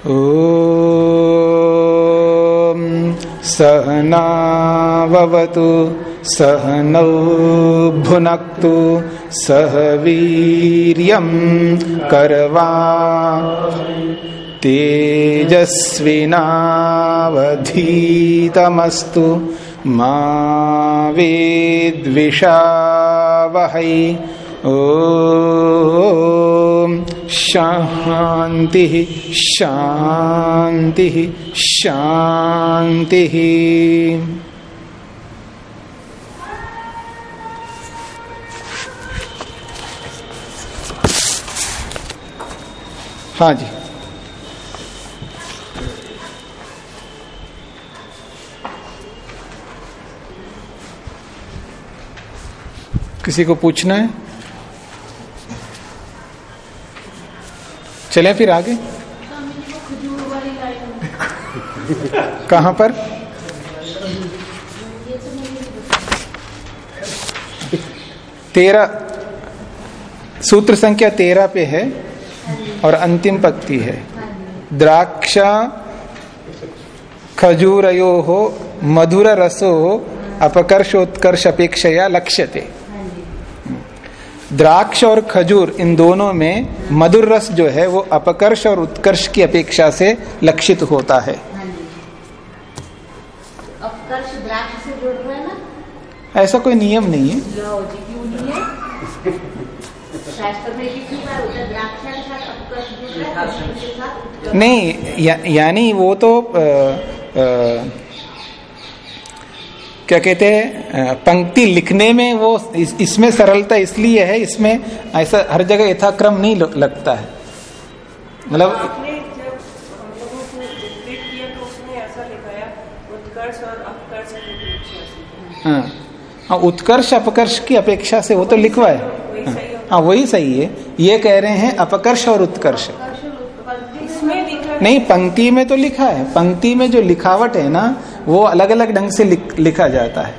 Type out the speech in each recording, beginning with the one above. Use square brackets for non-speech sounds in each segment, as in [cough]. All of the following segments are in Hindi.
ॐ सहनावतु सहनौ भुनक्तु सह वीर्यं करवा तेजस्विनावधीतमस्तु मा वेद्विषावहै। ओ शांति शांति शांति। हाँ जी। किसी को पूछना है? चलें फिर आगे। कहाँ पर? तेरह सूत्र संख्या तेरह पे है और अंतिम पंक्ति है। द्राक्षा खजूरयो हो मधुर रसो अपकर्षोत्कर्ष अपेक्षया लक्ष्यते। द्राक्ष और खजूर इन दोनों में मधुर रस जो है वो अपकर्ष और उत्कर्ष की अपेक्षा से लक्षित होता है। अपकर्ष द्राक्ष से जुड़ रहा है ना? ऐसा कोई नियम नहीं है। लो जी क्यों नहीं शास्त्र में कितनी बार होता द्राक्ष के साथ अपकर्ष जुड़ रहा खजूर के साथ। उत्कर्ष। नहीं या, यानी वो तो आ, आ, क्या कहते हैं पंक्ति लिखने में वो इस, इसमें सरलता इसलिए है इसमें ऐसा हर जगह यथाक्रम नहीं लगता है। मतलब तो उसने ऐसा लिखाया उत्कर्ष अपकर्ष की अपेक्षा से। हाँ। हाँ, उत्कर्ष अपकर्ष की अपेक्षा से वो तो लिखवा है वही हाँ, सही हाँ। वही सही है। ये कह रहे हैं अपकर्ष और उत्कर्ष। है नहीं पंक्ति में तो लिखा है। पंक्ति में जो लिखावट है ना वो अलग अलग ढंग से लिख, लिखा जाता है।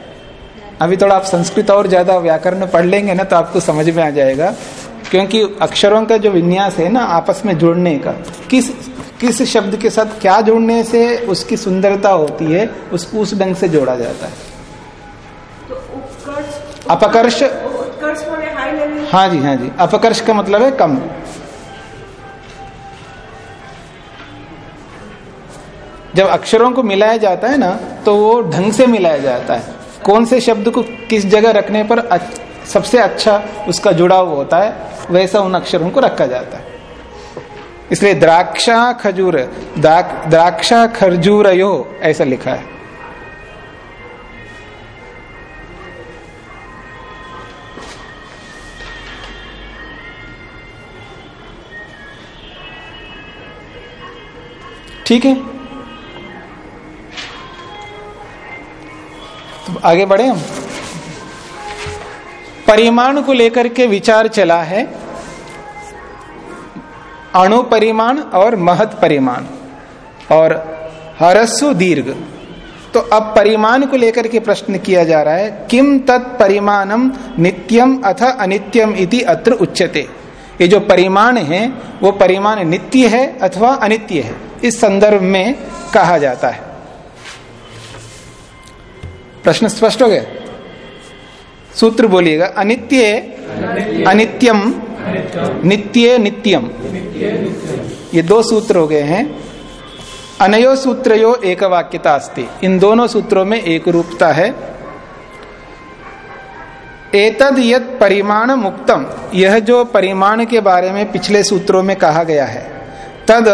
अभी थोड़ा आप संस्कृत और ज़्यादा व्याकरण पढ़ लेंगे ना तो आपको समझ में आ जाएगा। क्योंकि अक्षरों का जो विन्यास है ना आपस में जुड़ने का किस किस शब्द के साथ क्या जुड़ने से उसकी सुंदरता होती है उसको उस ढंग से जोड़ा जाता है। तो उत्कर्ष अपकर्ष लेवल हाँ जी हाँ जी। अपकर्ष का मतलब है कम। जब अक्षरों को मिलाया जाता है ना तो वो ढंग से मिलाया जाता है। कौन से शब्द को किस जगह रखने पर सबसे अच्छा उसका जुड़ाव होता है, वैसा उन अक्षरों को रखा जाता है। इसलिए द्राक्षा खजूर, द्राक- द्राक्षा खरजूरयो ऐसा लिखा है। ठीक है? तो आगे बढ़े हम। परिमाण को लेकर के विचार चला है। अणु परिमाण और महत परिमाण। और हरस्व दीर्घ। तो अब परिमाण को लेकर के प्रश्न किया जा रहा है, किम तत् परिमाणम नित्यम अथ अनित्यम इति अत्र उच्यते। ये जो परिमाण है, वो परिमाण नित्य है अथवा अनित्य है, इस संदर्भ में कहा जाता है। प्रश्न स्पष्ट हो गया? सूत्र बोलिएगा, अनित्य अनित्यम नित्य नित्यम ये दो सूत्र हो गए हैं। अनयो सूत्रयो एक वाक्यता अस्ति। इन दोनों सूत्रों में एक रूपता है। एतद यत परिमाण मुक्तम यह जो परिमाण के बारे में पिछले सूत्रों में कहा गया है, तद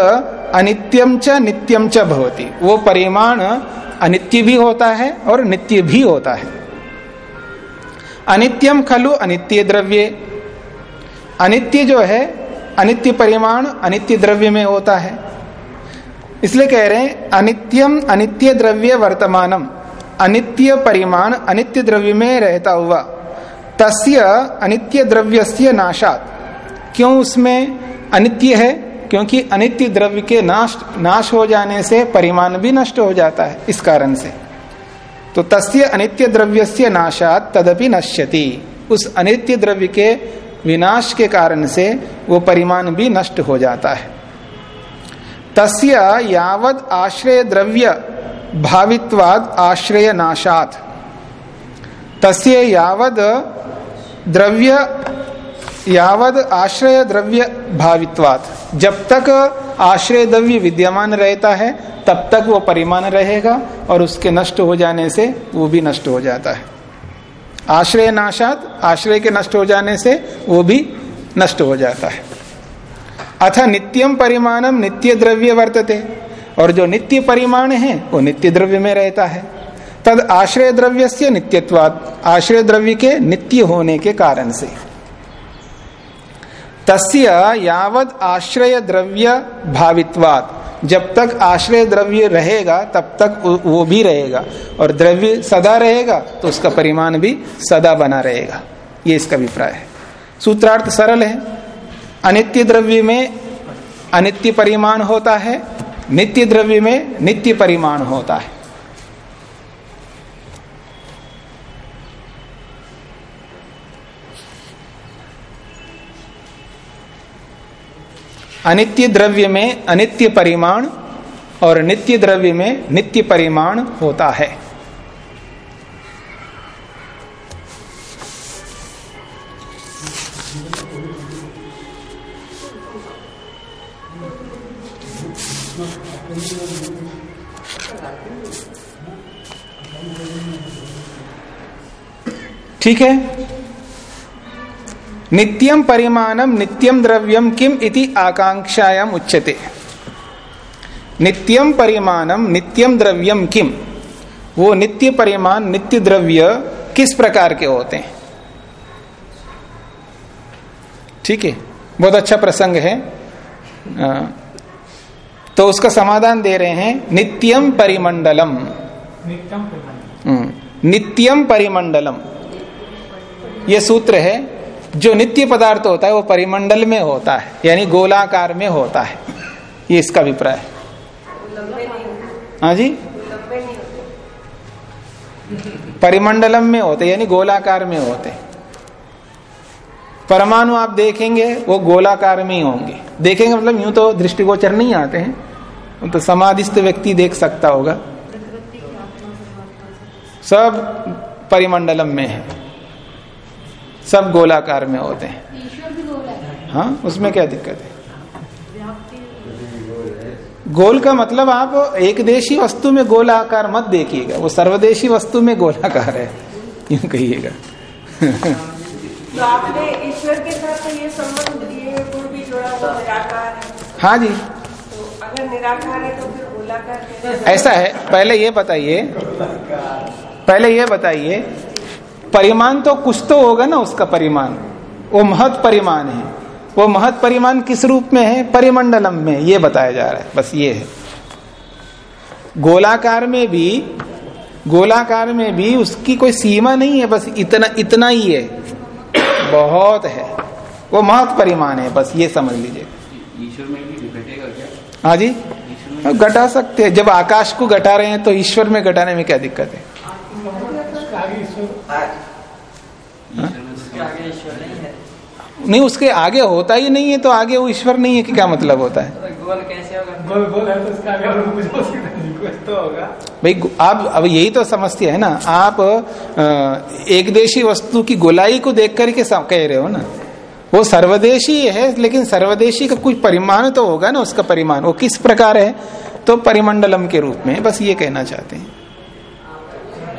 अनित्यम च नित्यम च भवति। वो परिमाण अनित्य भी होता है और नित्य भी होता है। अनित्यम खलु अनित्य द्रव्य। अनित्य जो है, अनित्य परिमाण अनित्य द्रव्य में होता है। इसलिए कह रहे हैं, अनित्यम अनित्य द्रव्य वर्तमानम। अनित्य परिमाण अनित्य द्रव्य में रहता हुआ। तस्य अनित्य द्रव्यस्य नाशात। क्यों उसमें अनित्य है? क्योंकि अनित्य द्रव्य के नाश नाश हो जाने से परिमाण भी नष्ट हो जाता है इस कारण से। तो तस्य अनित्य द्रव्य से नाशात तदपि नश्यति। उस अनित्य द्रव्य के विनाश के कारण से वो परिमाण भी नष्ट हो जाता है। तस्य यावद आश्रय द्रव्य भावित्वाद आश्रय नाशात। तस्य यावद द्रव्य यावद आश्रय द्रव्य भावित्वात जब तक आश्रय द्रव्य विद्यमान रहता है, तब तक वो परिमाण रहेगा और उसके नष्ट हो जाने से वो भी नष्ट हो जाता है। आश्रय नाशात आश्रय के नष्ट हो जाने से वो भी नष्ट हो जाता है। अथ नित्यम परिमाणम नित्य द्रव्य वर्तते। और जो नित्य परिमाण है, वो नित्य द्रव्य में रहता है। तद आश्रय द्रव्य से नित्यत्वाद आश्रय द्रव्य के नित्य होने के कारण से। तस्य यावत आश्रय द्रव्य भावित्वात जब तक आश्रय द्रव्य रहेगा, तब तक वो भी रहेगा। और द्रव्य सदा रहेगा तो उसका परिमाण भी सदा बना रहेगा। ये इसका अभिप्राय है। सूत्रार्थ सरल है। अनित्य द्रव्य में अनित्य परिमाण होता है, नित्य द्रव्य में नित्य परिमाण होता है। अनित्य द्रव्य में अनित्य परिमाण और नित्य द्रव्य में नित्य परिमाण होता है। ठीक है? नित्यम परिमाणम नित्यम द्रव्यम किम इति आकांक्षायाम उच्यते। नित्यम परिमाणम नित्यम द्रव्यम किम? वो नित्य परिमाण नित्य द्रव्य किस प्रकार के होते हैं? ठीक है? बहुत अच्छा प्रसंग है। आ, तो उसका समाधान दे रहे हैं नित्यम परिमंडलम। नित्यम परिमंडलम। ये सूत्र है जो नित्य पदार्थ होता है, वो परिमंडल में होता है, यानी गोलाकार में होता है। ये इसका अभिप्राय है। हाँ जी? परिमंडलम में होते, यानी गोलाकार में होते। परमाणु आप देखेंगे, वो गोलाकार में ही होंगे। देखेंगे मतलब यूँ तो दृष्टिगोचर नहीं आते हैं। तो समाधिस्थ व्यक्ति देख सकता होगा। सब परिमंडलम में है। सब गोलाकार में होते हैं। ईश्वर भी गोला है। हाँ उसमें क्या दिक्कत है? गोल का मतलब आप एक देशी वस्तु में गोलाकार मत देखिएगा। वो सर्वदेशी वस्तु में गोलाकार है। यूँ कहिएगा? तो आपने ईश्वर के साथ तो ये संबंध ये गुण भी जोड़ा वो निराकार है। हाँ जी। तो अगर निराकार है तो फिर गोलाकार ऐसा है। पहले ये बताइए। पहले ये बताइए परिमाण तो कुछ तो होगा ना उसका परिमाण। वो महत परिमाण है। वो महत परिमाण किस रूप में है? परिमंडलम में ये बताया जा रहा है। बस ये है। गोलाकार में भी गोलाकार में भी उसकी कोई सीमा नहीं है बस इतना इतना ही है। बहुत है। वो महत परिमाण है बस ये समझ लीजिए। ईश्वर में भी घटेगा क्या? हाँ जी। घटा सकते हैं। जब आकाश को घटा रहे हैं तो ईश्वर में घटाने में क्या दिक्कत है? नहीं उसके आगे होता ही नहीं है तो आगे वो ईश्वर नहीं है कि क्या मतलब होता है? गोल कैसे होगा? गोल गोल है तो आगे कुछ तो होगा। भाई आप अब यही तो समस्या है ना आप अ, एक देशी वस्तु की गोलाई को देख करके कह रहे हो ना। वो सर्वदेशी है लेकिन सर्वदेशी का कुछ परिमाण तो होगा ना उसका परिमाण। वो किस प्रकार है? तो परिमंडलम के रूप में बस ये कहना चाहते हैं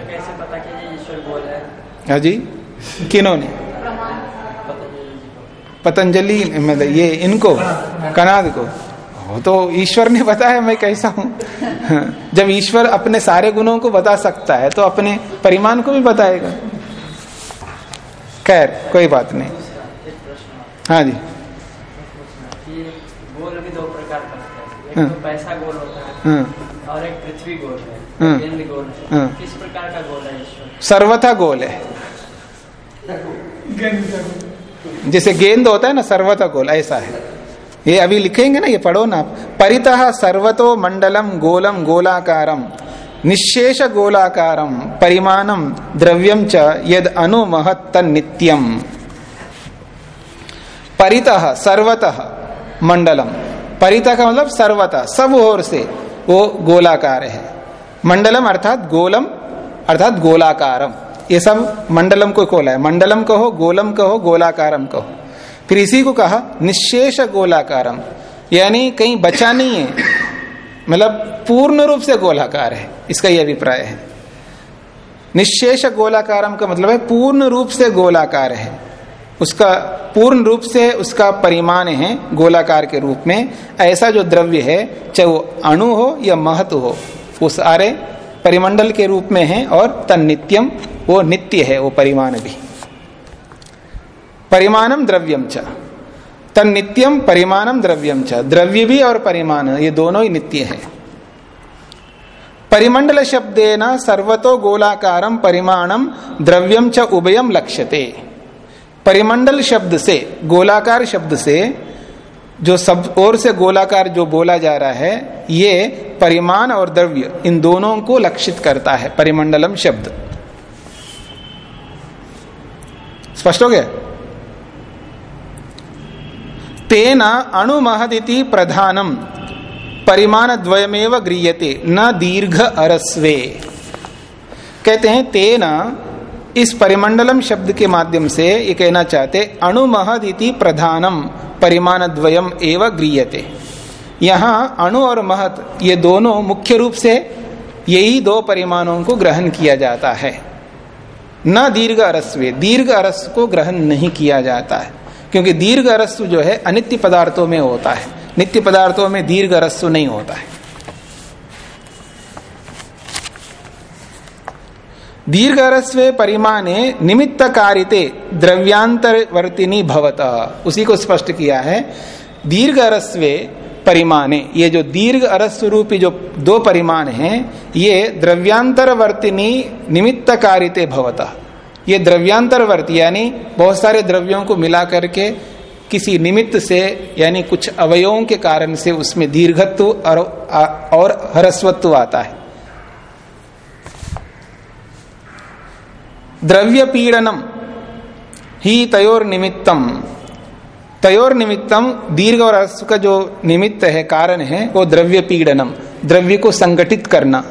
कैसे पता कि ये ईश्वर गोल है हाँ जी? किन्होंने? पतंजलि मतलब ये इनको कनाद को। तो ईश्वर ने बताया मैं कैसा हूँ। जब ईश्वर अपने सारे गुणों को बता सकता है तो अपने परिमाण को भी बताएगा। खैर कोई बात नहीं। हाँ जी। गोल भी दो प्रकार का है। एक हाँ। तो पैसा गोल होता है हाँ। और एक पृथ्वी गोल है हाँ। गोल है। हाँ। किस प्रकार का गोल है ईश्वर? सर्वथा गोल है। जैसे गेंद होता है ना सर्वथा गोल, ऐसा है। ये अभी लिखेंगे ना, ये पढ़ो ना परितः सर्वतो मंडलम गोलम गोलाकारम, निशेष गोलाकारम, परिमाणम द्रव्यम च यद अनुमहत नित्यम। परितः, सर्वतः मंडलम। परिता का मतलब सर्वता, सब ओर से वो गोलाकार है। मंडलम अर्थात गोलम, अर्थात गोलाकारम। ये सब मंडलम को खोला है। मंडलम कहो, गोलम कहो, गोलाकारम कहो। फिर इसी को कहा, निशेष गोलाकारम। यानी कहीं बचा नहीं है। मतलब पूर्ण रूप से गोलाकार है। इसका यह अभिप्राय है। निशेष गोलाकारम का मतलब है पूर्ण रूप से गोलाकार है। उसका पूर्ण रूप से उसका परिमाण है गोलाकार के रूप में। ऐसा जो द्रव्य है, चाहे वो अणु हो या महत्व हो, वो सारे परिमंडल के रूप में है और तन नित्यम वो नित्य है, वो परिमाण भी। परिमाणम द्रव्यम च। तन नित्यम परिमाणम द्रव्यम च। द्रव्य भी और परिमाण, ये दोनों ही नित्य है। परिमंडल शब्देन सर्वतो गोलाकारम परिमाणम द्रव्यम च उभयम लक्ष्यते। परिमंडल शब्द से, गोलाकार शब्द से, जो सब, ओर से गोलाकार जो बोला जा रहा है, ये परिमाण और द्रव्य इन दोनों को लक्षित करता है, परिमंडलम शब्द। स्पष्ट हो गया? तेना अणुमहदिति प्रधानम परिमाण द्वयमेव गृहते न दीर्घ अरस्वे। कहते हैं, तेना इस परिमंडलम शब्द के माध्यम से ये कहना चाहते अणु अणुमहदिति प्रधानम परिमाण द्वयम एवं गृहते यहाँ अणु और महत, ये दोनों मुख्य रूप से यही दो परिमाणों को ग्रहण किया जाता है। न दीर्घ अरस्वे, दीर्घ अरस को ग्रहण नहीं किया जाता है, क्योंकि दीर्घ अरस्व जो है अनित्य पदार्थों में होता है। नित्य पदार्थों में दीर्घ अरस्व नहीं होता है। दीर्घ अरस्वे परिमाणे निमित्त कारिते द्रव्यांतरवर्तिनी भवत। उसी को स्पष्ट किया है। दीर्घ अरस्वे परिमाणे ये जो दीर्घ अरस्व रूपी जो दो परिमाण हैं ये द्रव्यांतरवर्तिनी निमित्त कारिते भवता। ये द्रव्यांतरवर्ती यानी बहुत सारे द्रव्यों को मिला करके किसी निमित्त से यानी कुछ अवयवों के कारण से उसमें दीर्घत्व और, और हरस्वत्व आता है। द्रव्य पीड़नम ही तयोर निमित्तम तयोर निमित्तम दीर्घ और अश्व का जो निमित्त है कारण है, वो द्रव्य पीड़नम, द्रव्य को संगठित करना,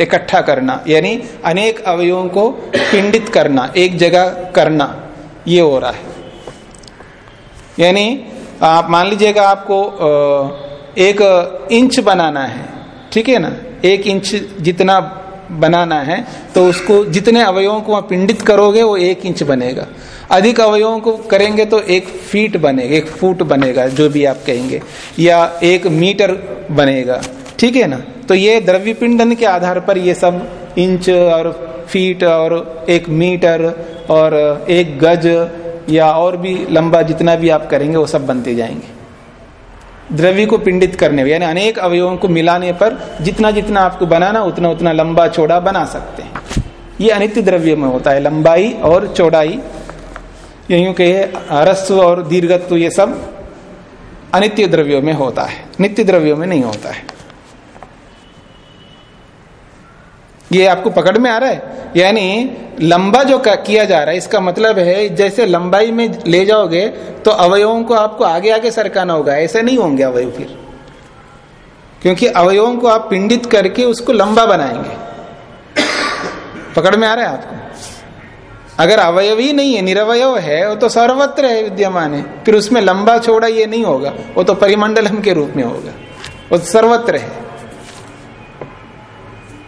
इकट्ठा करना, यानी अनेक अवयवों को पिंडित करना, एक जगह करना, ये हो रहा है। यानी आप मान लीजिएगा आपको एक इंच बनाना है, ठीक है ना? एक इंच जितना बनाना है तो उसको जितने अवयवों को पिंडित करोगे, वो एक इंच बनेगा। अधिक अवयवों को करेंगे तो एक फीट बनेगा, एक फुट बनेगा, जो भी आप कहेंगे, या एक मीटर बनेगा। ठीक है ना? तो ये द्रव्य पिंडन के आधार पर ये सब इंच और फीट और एक मीटर और एक गज या और भी लंबा जितना भी आप करेंगे, वो सब बनते जाएँगे। द्रव्य को पिंडित करने यानी अनेक अवयवों को मिलाने पर जितना जितना आपको बनाना, उतना उतना लंबा चौड़ा बना सकते हैं। ये अनित्य द्रव्य में होता है, लंबाई और चौड़ाई। यूँ कहे रस्व और दीर्घत्व, ये सब अनित्य द्रव्यों में होता है, नित्य द्रव्यों में नहीं होता है। ये आपको पकड़ में आ रहा है? यानी लंबा जो किया जा रहा है, इसका मतलब है, जैसे लंबाई में ले जाओगे तो अवयवों को आपको आगे आगे सरकाना होगा। ऐसे नहीं होंगे अवयव फिर। क्योंकि अवयवों को आप पिंडित करके उसको लंबा बनाएँगे। पकड़ में आ रहा है आपको? अगर अवयव ही नहीं है, निरवयव है, वो तो सर्वत्र है, विद्यमान है। फिर उसमें लंबा छोड़ा ये नहीं होगा। वो तो परिमंडलम के रूप में होगा। वो सर्वत्र है।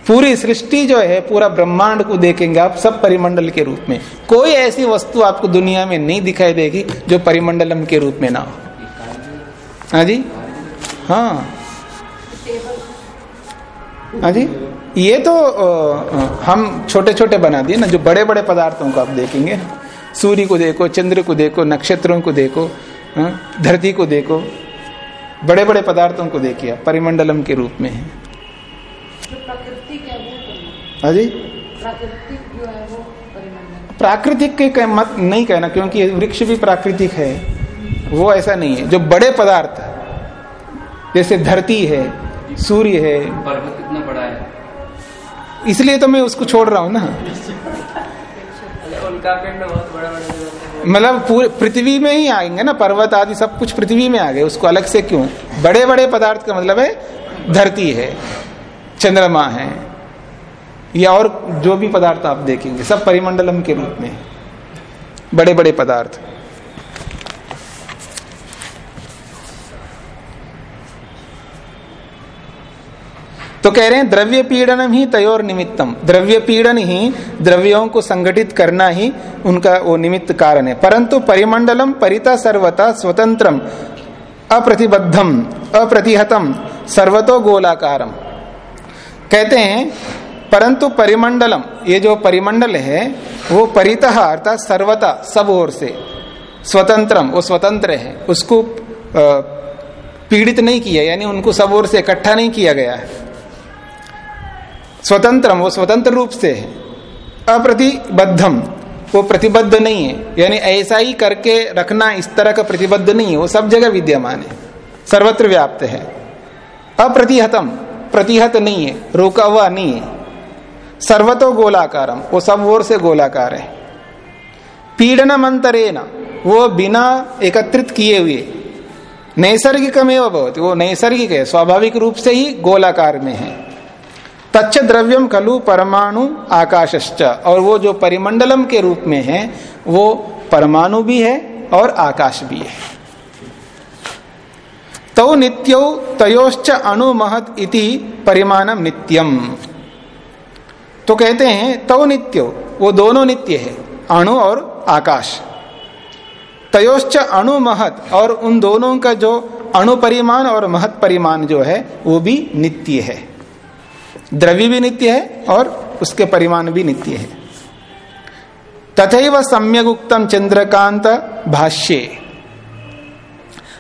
पूरी सृष्टि जो है पूरा ब्रह्मांड को देखेंगे आप सब परिमंडल के रूप में। कोई ऐसी वस्तु आपको दुनिया में नहीं दिखाई देगी जो परिमंडलम के रूप में ना हो। हाँ जी? हाँ। हाँ जी? ये तो हम छोटे छोटे बना दिए ना जो बड़े बड़े पदार्थों को आप देखेंगे। सूर्य को देखो चंद्र को देखो नक्षत्रों को देखो हाँ, धरती को देखो। बड़े बड़े पदार्थों को देखिए परिमंडलम के रूप में है। हाँ जी? प्राकृतिक है के मत नहीं कहना क्योंकि वृक्ष भी प्राकृतिक है। वो ऐसा नहीं है। जो बड़े पदार्थ जैसे धरती है सूर्य है। पर्वत कितना बड़ा है। इसलिए तो मैं उसको छोड़ रहा हूँ ना। उल्का पिंड बहुत बड़ा बड़ा जो होते मतलब पूरे पृथ्वी में ही आएँगे ना पर्वत आदि सब कुछ पृथ्वी में आ गए। उसको अलग से क्यों? बड़े बड़े पदार्थ का मतलब है धरती है चंद्रमा है या और जो भी पदार्थ आप देखेंगे, सब परिमंडलम के रूप में बड़े बड़े पदार्थ। तो कह रहे हैं द्रव्य पीड़न ही तयोर निमित्तम। द्रव्य पीड़न ही द्रव्यों को संगठित करना ही उनका वो निमित्त कारण है। परंतु परिमंडलम, परिता सर्वता, स्वतंत्रम, अप्रतिबद्धम, अप्रतिहतम, सर्वतो गोलाकारम। कहते हैं परंतु परिमंडलम, ये जो परिमंडल है, वो परित अर्थात सर्वता सब ओर से, स्वतंत्रम, वो स्वतंत्र है। उसको पीड़ित नहीं किया, यानी उनको सब ओर से इकट्ठा नहीं किया गया है। स्वतंत्रम, वो स्वतंत्र रूप से है। अप्रतिबद्धम, वो प्रतिबद्ध नहीं है। यानी ऐसा ही करके रखना इस तरह का प्रतिबद्ध नहीं है। वो सब जगह विद्यमान है। सर्वत्र व्याप्त है। अप्रतिहतम, प्रतिहत नहीं है, रोका हुआ नहीं है। सर्वतो गोलाकारम वो सब ओर से गोलाकार है। पीड़न मंतरे न वो बिना एकत्रित किए हुए, नैसर्गिकमेव बहुत वो नैसर्गिक है, स्वाभाविक रूप से ही गोलाकार में है। तच्च द्रव्यम खलु परमाणु आकाशश्च। और वो जो परिमंडलम के रूप में है, वो परमाणु भी है और आकाश भी है। तो नित्यो तयोश्च अणुमहत इति परिमाणम नित्यम। तो कहते हैं तो नित्यो, वो दोनों नित्य है, अणु और आकाश। तयोश्च अणु महत, और उन दोनों का जो अणु परिमाण और महत परिमाण जो है, वो भी नित्य है। द्रव्य भी नित्य है, और उसके परिमाण भी नित्य है। तथा सम्यक उक्तम चंद्रकांत भाष्य।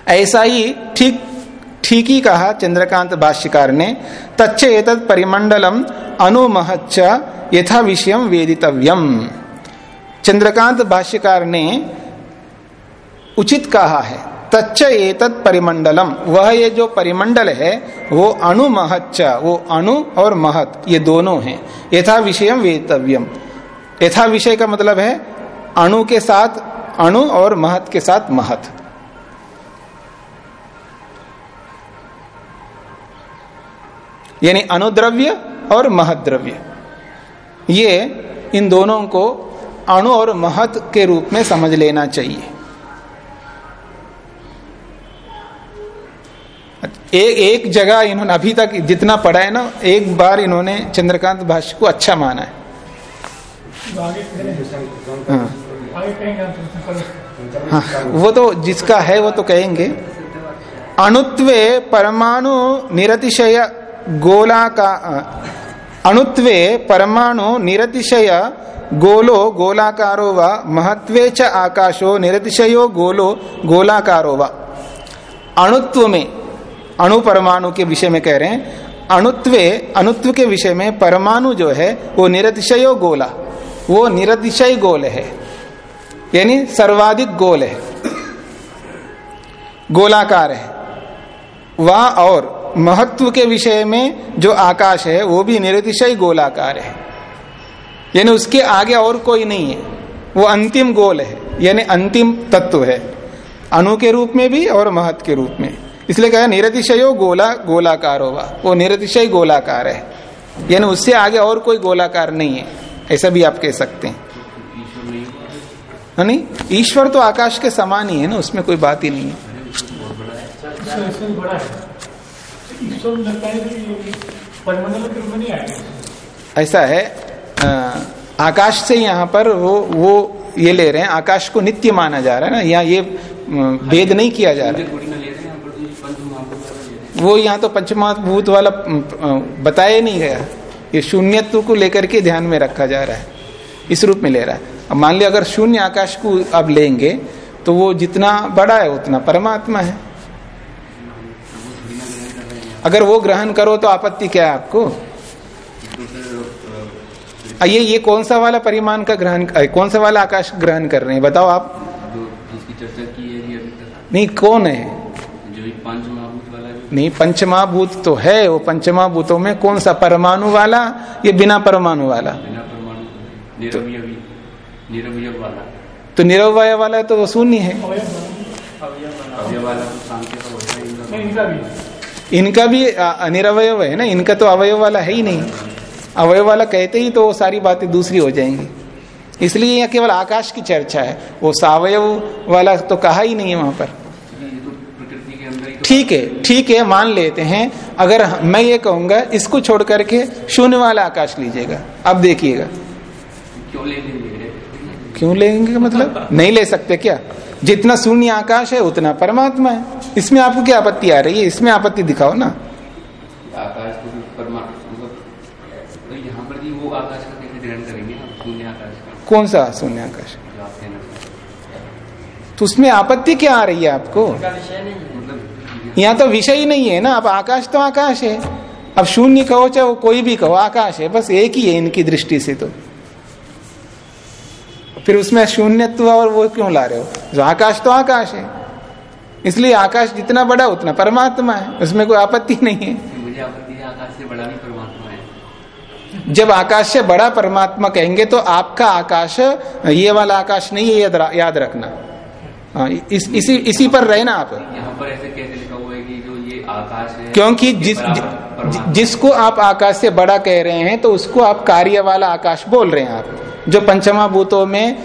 ऐसा ही ठीक ठीक ही कहा चंद्रकांत भाष्यकार ने, तच्च एतत् परिमंडलम अनुमहच्च यथा विषय वेदितव्यम। चंद्रकांत भाष्यकार ने उचित कहा है, तच्च एतत् परिमंडलम। वह ये जो परिमंडल है, वो अणु महच्च वो अणु और महत, ये दोनों हैं। यथा विषय वेतव्यम यथा विषय का मतलब है, अणु के साथ अणु और महत के साथ महत। यानी अनुद्रव्य और महद्रव्य। ये इन दोनों को अणु और महत के रूप में समझ लेना चाहिए। एक एक जगह इन्होंने अभी तक जितना पढ़ा है ना एक बार इन्होंने चंद्रकांत भाष्य को अच्छा माना है। हाँ, हाँ वो तो जिसका है वो तो कहेंगे। अणुत्वे परमाणु निरतिशय गोला का अणुत्वे परमाणु निरतिशय, गोलो गोलाकारो व महत्वे च आकाशो निरतिशयो, गोलो गोलाकारो व। अणुत्व में, अणु परमाणु के विषय में कह रहे हैं, अणुत्वे, अणुत्व के विषय में परमाणु जो है, वो निरतिशयो गोला, वो निरतिशय गोल है। यानी सर्वाधिक गोल है। गोलाकार है। वह और महत्व के विषय में जो आकाश है, वो भी निरतिशय गोलाकार है। यानी उसके आगे और कोई नहीं है। वो अंतिम गोल है, यानी अंतिम तत्व है। अणु के रूप में भी और महत्व के रूप में। इसलिए कहा, निरतिशयो गोला, गोलाकार होगा वो निरतिशय गोलाकार है। यानी उससे आगे और कोई गोलाकार नहीं है। ऐसा भी आप कह सकते हैं। नहीं ईश्वर तो आकाश के समान ही है ना, उसमें कोई बात ही नहीं है। ऐसा है आकाश से यहाँ पर वो वो ये ले रहे हैं, आकाश को नित्य माना जा रहा है ना, यहाँ ये भेद नहीं किया जा रहा है। वो यहाँ तो पंचमहाभूत वाला बताया नहीं गया। ये शून्यत्व को लेकर के ध्यान में रखा जा रहा है। इस रूप में ले रहा है। अब मान लिया, अगर शून्य आकाश को अब लेंगे तो वो जितना बड़ा है, उतना परमात्मा है। अगर वो ग्रहण करो तो आपत्ति क्या है आपको? ये ये कौन सा वाला परिमाण का ग्रहण कौन सा वाला आकाश ग्रहण कर रहे हैं? बताओ आप। चर्चा की है अभी अभी तक। नहीं कौन है? जो ये पाँच महाभूत वाला नहीं पंचमाभूत तो है वो पंचमाभूतों में कौन सा परमाणु वाला ये बिना परमाणु वाला? बिना परमाणु निरवय वाला। तो निरवय वाला है तो वो शून्य है। इनका भी अनिरवय है ना? इनका तो अवयव वाला है ही नहीं। अवयव वाला कहते ही तो वो सारी बातें दूसरी हो जाएँगी। इसलिए यहाँ केवल आकाश की चर्चा है। वो सावयव वाला तो कहा ही नहीं है वहाँ पर। ठीक है ठीक है मान लेते हैं। अगर मैं ये कहूँगा इसको छोड़ करके शून्य वाला आकाश लीजिएगा। अब देखिएगा। क्यों लेंगे? क्यों लेंगे मतलब? नहीं ले सकते क्या? जितना शून्य आकाश है उतना परमात्मा है। इसमें आपको क्या आपत्ति आ रही है? इसमें आपत्ति दिखाओ ना। आकाश को परमात्मा मतलब तो यहाँ पर जी वो आकाश का कैसे ग्रहण करेंगे शून्य आकाश का? कौन सा शून्य आकाश। तो उसमें आपत्ति क्या आ रही है आपको? मतलब यहाँ तो विषय ही नहीं है ना। अब आकाश तो आकाश है। अब शून्य कहो चाहे वो कोई भी कहो आकाश है बस एक ही है इनकी दृष्टि से तो। फिर उसमें शून्यत्व और वो क्यों ला रहे हो? जो आकाश तो आकाश है। इसलिए आकाश जितना बड़ा उतना परमात्मा है। उसमें कोई आपत्ति नहीं है। मुझे आपत्ति है आकाश से बड़ा भी परमात्मा है। जब आकाश से बड़ा परमात्मा कहेंगे तो आपका आकाश ये वाला आकाश नहीं है याद रखना। हाँ, इस, इसी इसी पर रहना आप। यहाँ पर ऐसे कैसे लिखा हुआ है कि जो ये आकाश है क्योंकि जिस जिसको आप आकाश से बड़ा कह रहे हैं तो उसको आप कार्य वाला आकाश बोल रहे हैं आप। जो पंचमा भूतों में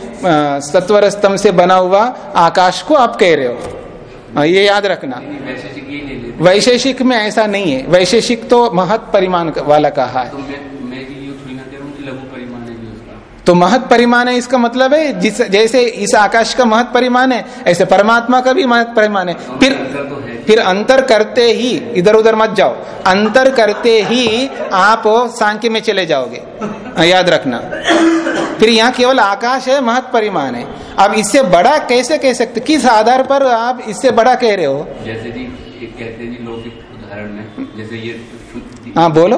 सत्वर स्तंभ से बना हुआ आकाश को आप कह रहे हो। ये याद रखना। वैशेषिक में ऐसा नहीं है। वैशेषिक तो महत परिमाण वाला कहा है तो मैं मैं जी ये थोड़ी ना कह रहा हूँ कि लघु परिमाण है जी उसका तो महत परिमाण है इसका मतलब है जिस जैसे इस आकाश का महत परिमाण है ऐसे परमात्मा का भी महत परिमाण है। फिर तो है फिर अंतर करते ही इधर उधर मत जाओ अंतर करते ही आप सांख्य में चले जाओगे। हाँ, याद रखना। फिर यहाँ केवल आकाश है महत परिमाण है। अब इससे बड़ा कैसे कह सकते किस आधार पर आप इससे बड़ा कह रहे हो? जैसे जी कहते जी लौकिक उदाहरण में जैसे ये हाँ बोलो।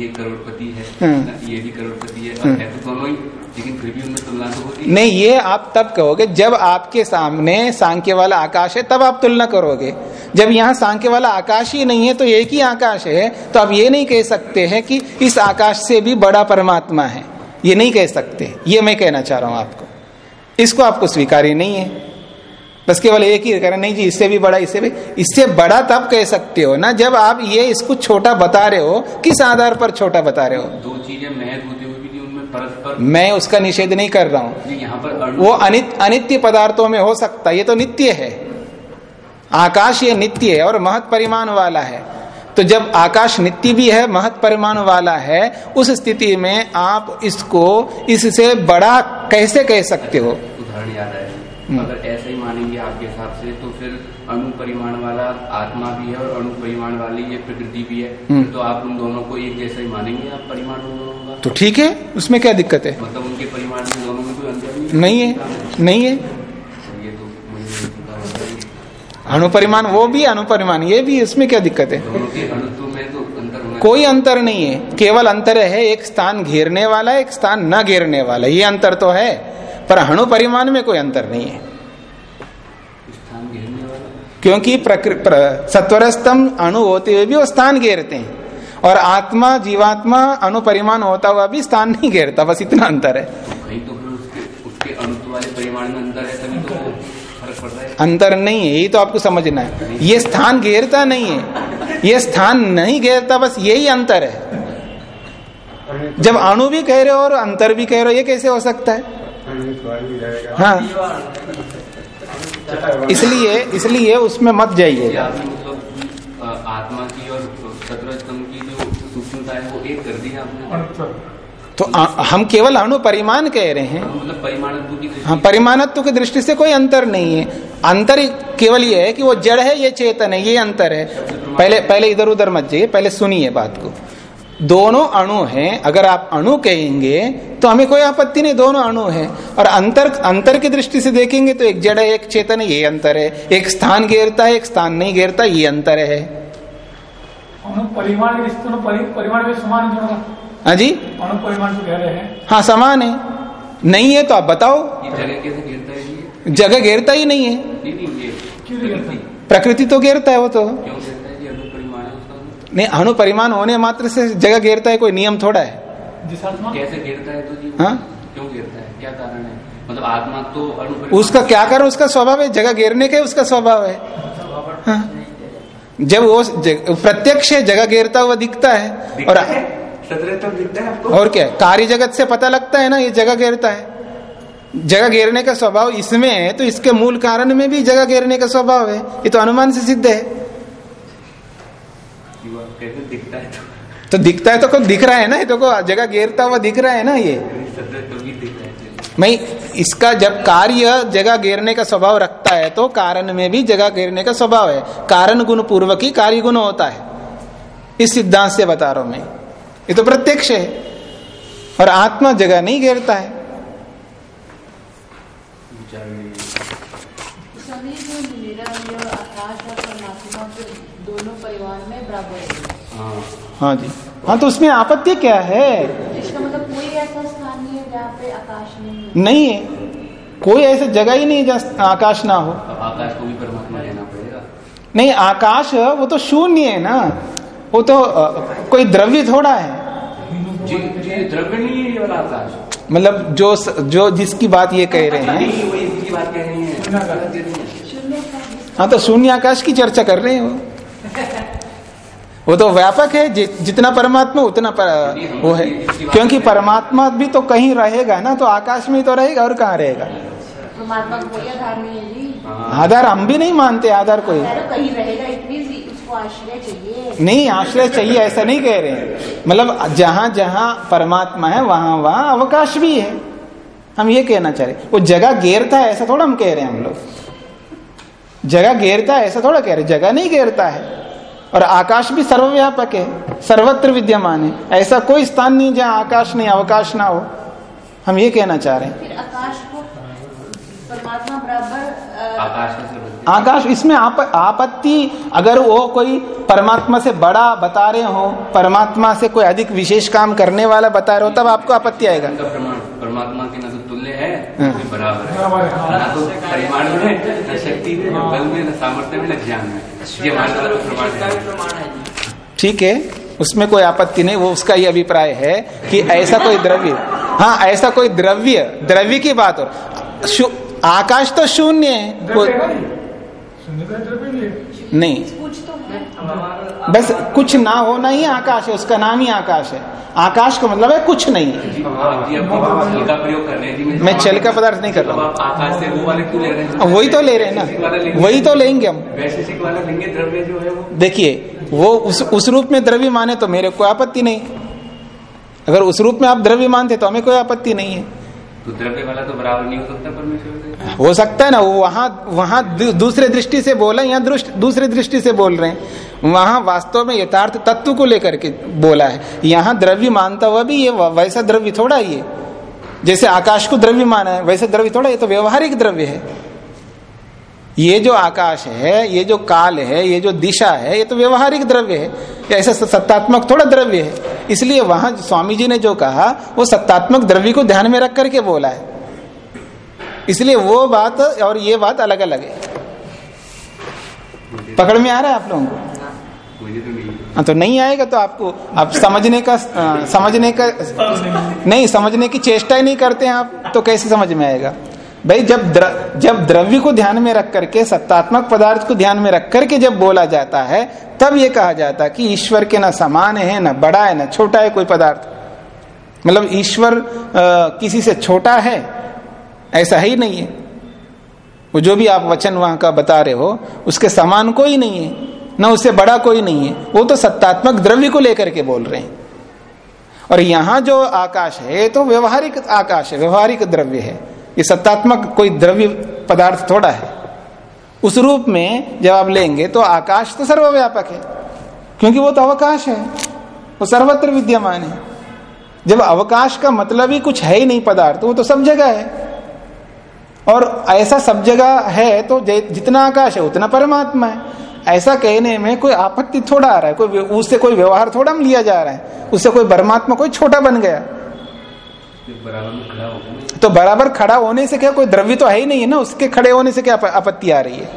ये करोड़पति है हम्म। ये भी करोड़पति है और है। तो दोनों ही लेकिन फिर भी उनमें तुलना तो होती नहीं ये आप तब कहोगे जब आपके सामने सांख्य वाला आकाश है तब आप तुलना करोगे। जब यहाँ सांख्य वाला आकाश ही नहीं है तो एक ही आकाश है तो आप ये नहीं कह सकते हैं कि इस आकाश से भी बड़ा परमात्मा है। ये नहीं कह सकते। ये मैं कहना चाह रहा हूँ आपको। इसको आपको स्वीकार्य नहीं है। बस केवल एक ही कह रहे नहीं जी इससे भी बड़ा इससे भी इससे बड़ा तब कह सकते हो ना जब आप ये इसको छोटा बता रहे हो किस आधार पर छोटा बता रहे हो? दो चीज़ें महत्व होते हुए भी उनमें परस्पर मैं उसका निषेध नहीं कर रहा हूँ। जी यहाँ पर वो अनित अनित्य पदार्थों में हो सकता ये तो नित्य है। आकाश ये नित्य है और महत परिमाण वाला है। तो जब आकाश नित्य भी है महत परिमाण वाला है उस स्थिति में आप इसको इससे बड़ा कैसे कह सकते हो? उदाहरण याद हम्म। अगर ऐसे ही मानेंगे आपके हिसाब से तो फिर अणु परिमाण वाला आत्मा भी है और अणु परिमाण वाली ये प्रकृति भी है। हम्म। तो आप उन दोनों को एक जैसा ही मानेंगे आप परिमाण तो ठीक है उसमें क्या दिक्कत है? मतलब उनके परिमाण में दोनों में कोई अंतर नहीं नहीं है नहीं है। तो। अणुपरिमाण वो भी अणुपरिमाण ये भी इसमें क्या दिक्कत है? तो कोई अंतर नहीं है केवल अंतर है एक स्थान घेरने वाला एक स्थान न घेरने वाला ये अंतर तो है। पर अणु परिमाण में कोई अंतर नहीं है। क्योंकि प्र- सत्वरस्तम अणु होते हुए भी वो स्थान घेरते हैं। और आत्मा, जीवात्मा, अणु परिमाण होता हुआ भी स्थान नहीं घेरता, बस इतना अंतर है। अंतर नहीं है, यही तो आपको समझना है। ये स्थान घेरता नहीं है। ये स्थान नहीं घेरता, बस यही अंतर है। जब अणु भी कह रहे हो और अंतर भी कह रहे हो, ये कैसे हो सकता है? हाँ। इसलिए इसलिए उसमें मत जाइए। मतलब आत्मा की और की जो सूक्ष्मता है वो एक कर दी है आपने? तो आ- हम केवल अणु परिमाण कह रहे हैं। मतलब परिमाणत्व की हाँ परिमाणत्व की दृष्टि से कोई अंतर नहीं है। अंतर केवल ये है कि वो जड़ है ये चेतन है ये अंतर है। पहले पहले इधर उधर मत जाइए पहले सुनिए बात को। दोनों अणु हैं अगर आप अणु कहेंगे तो हमें कोई आपत्ति नहीं दोनों अणु हैं। और अंतर अंतर की दृष्टि से देखेंगे तो एक जड़ है एक चेतन ये अंतर है। एक स्थान घेरता है एक स्थान नहीं घेरता ये अंतर है। परिमाण के रिश्ते में परि- परिमाण में समान है हाँ जी? अणु परिमाण हैं। हाँ समान है। नहीं है तो आप बताओ। जगह घेरता है ये जगह घेरता ही नहीं है। प्रकृति। तो घेरता है वो तो क्यों घेरता है जी अणु परिमाण है उसका नहीं अणु परिमाण होने मात्र से जगह घेरता है कोई नियम थोड़ा है? कैसे घेरता है तो जी? हाँ? क्यों गिरता है? क्या कारण है? मतलब आत्मा तो अणु उसका क्या कारण? उसका स्वभाव है जगह घेरने का उसका स्वभाव है। हाँ। जब वो प्रत्यक्ष जगह घेरता हुआ दिखता है। और दिखता है? तो दिखता है और क्या कार्य जगत से पता लगता है ना ये जगह घेरता है। जगह घेरने का स्वभाव इसमें है तो इसके मूल कारण में भी जगह घेरने का स्वभाव है। ये तो अनुमान से सिद्ध है। दिखता है तो। तो दिखता है तो खुद दिख रहा है ना? ये तो को जगह घेरता हुआ दिख रहा है ना ये? तो भी दिख रहा है मैं इसका जब कार्य जगह घेरने का स्वभाव रखता है तो कारण में भी जगह घेरने का स्वभाव है। कारण गुण पूर्वक ही कार्य गुण होता है। इस सिद्धांत से बता रहा हूँ मैं। ये तो प्रत्यक्ष है। और आत्मा जगह नहीं घेरता है। विचार में स्वामी जो निरवय आकाश और परमात्मा के दोनों परिवार में बराबर है जी। हाँ तो उसमें आपत्ति क्या है? इसका मतलब कोई ऐसा स्थान नहीं है जहाँ पे आकाश नहीं है। नहीं है कोई ऐसी जगह ही नहीं जहाँ आकाश ना हो। आकाश को भी परमात्मा लेना पड़ेगा। नहीं आकाश वो तो शून्य है ना। वो तो अ, कोई द्रव्य थोड़ा है। द्रव्य नहीं है ये वाला आकाश। मतलब जो जो जिसकी बात ये कह रहे हैं। है। है। हाँ तो शून्य आकाश की चर्चा कर रहे हैं वो। [laughs] वो तो व्यापक है जि, जितना परमात्मा उतना पर, वो है। क्योंकि परमात्मा भी तो कहीं रहेगा ना तो आकाश में ही तो रहेगा और कहाँ रहेगा? आधार हम भी नहीं मानते आधार कोई। अरे कहीं रहेगा इट मीन उसको आश्रय चाहिए। नहीं आश्रय चाहिए ऐसा नहीं कह रहे हैं। मतलब जहाँ जहाँ परमात्मा है वहाँ वहाँ अवकाश भी है। हम ये कहना चाह रहे वो जगह घेरता है ऐसा थोड़ा हम कह रहे हैं हम लोग। जगह घेरता है ऐसा थोड़ा कह रहे जगह नहीं घेरता है। और आकाश भी सर्वव्यापक है सर्वत्र विद्यमान है। ऐसा कोई स्थान नहीं जहाँ आकाश नहीं अवकाश ना हो। हम ये कहना चाह रहे हैं। फिर आकाश को परमात्मा बराबर आकाश आकाश इसमें आप, आपत्ति अगर वो कोई परमात्मा से बड़ा बता रहे हो परमात्मा से कोई अधिक विशेष काम करने वाला बता रहे हो तब आपको आपत्ति आएगा। परमात्मा के न तुल्य है हाँ। बराबर है, है हाँ। न तो परिमाण में न शक्ति में न बल में न सामर्थ्य में न ज्ञान में। ये हमारे प्रमाण है। प्रमाण है जी। ठीक है उसमें कोई आपत्ति नहीं वो उसका ही अभिप्राय है कि ऐसा कोई द्रव्य हाँ ऐसा कोई द्रव्य द्रव्य की बात हो। आकाश तो शून्य है। है। नहीं है। है बस कुछ ना होना ही आकाश है, उसका नाम ही आकाश है। आकाश का मतलब है कुछ नहीं। हैं मैं चल का पदार्थ नहीं कर रहा हूँ। वही तो ले रहे हैं ना। वही तो लेंगे हम। देखिए, वो उस उस रूप में द्रव्य माने तो मेरे कोई आपत्ति नहीं। अगर उस रूप में आप द्रव्य मानते तो हमें कोई आपत्ति नहीं है। तो द्रव्य वाला तो बराबर नहीं हो सकता परमेश्वर से। हो सकता है ना, वो वहाँ वहाँ दूसरे दृष्टि से बोला यहाँ दूसरे दृष्टि से बोल रहे हैं। वहाँ वास्तव में यथार्थ तत्व को लेकर के बोला है। यहाँ द्रव्य मानता हुआ भी ये वैसा द्रव्य थोड़ा है। जैसे आकाश को द्रव्य माना है, वैसे द्रव्य थोड़ा, ये तो व्यवहारिक द्रव्य है। ये जो आकाश है ये जो काल है ये जो दिशा है ये तो व्यवहारिक द्रव्य है। ये ऐसा सत्तात्मक थोड़ा द्रव्य है। इसलिए वहाँ स्वामी जी ने जो कहा वो सत्तात्मक द्रव्य को ध्यान में रख करके बोला है। इसलिए वो बात और ये बात अलग अलग है पकड़ में आ रहा है आप लोगों को? तो नहीं। हाँ तो नहीं आएगा तो आपको आप समझने का अ, समझने का नहीं समझने की चेष्टा ही नहीं करते हैं आप तो कैसे समझ में आएगा? भाई जब द्र, जब द्रव्य को ध्यान में रख करके सत्तात्मक पदार्थ को ध्यान में रख करके जब बोला जाता है तब ये कहा जाता है कि ईश्वर के ना समान है ना बड़ा है ना छोटा है कोई पदार्थ। मतलब ईश्वर किसी से छोटा है ऐसा ही नहीं है। वो जो भी आप वचन वहाँ का बता रहे हो उसके समान कोई नहीं है ना उससे बड़ा कोई नहीं है। वो तो सत्तात्मक द्रव्य को लेकर के बोल रहे हैं। और यहाँ जो आकाश है तो व्यवहारिक आकाश है व्यवहारिक द्रव्य है। ये सत्तात्मक कोई द्रव्य पदार्थ थोड़ा है। उस रूप में जब आप लेंगे तो आकाश तो सर्वव्यापक है, क्योंकि वो तो अवकाश है, वो सर्वत्र विद्यमान है। जब अवकाश का मतलब ही कुछ है ही नहीं पदार्थ, वो तो सब जगह है। और ऐसा सब जगह है तो जितना आकाश है, उतना परमात्मा है। ऐसा कहने में कोई आपत्ति थोड़ा आ रहा है, कोई उससे कोई व्यवहार थोड़ा लिया जा रहा है। उससे कोई परमात्मा कोई छोटा बन गया। बराबर तो बराबर खड़ा होने से क्या कोई द्रव्य तो है ही नहीं है ना? उसके खड़े होने से क्या आपत्ति आ रही है?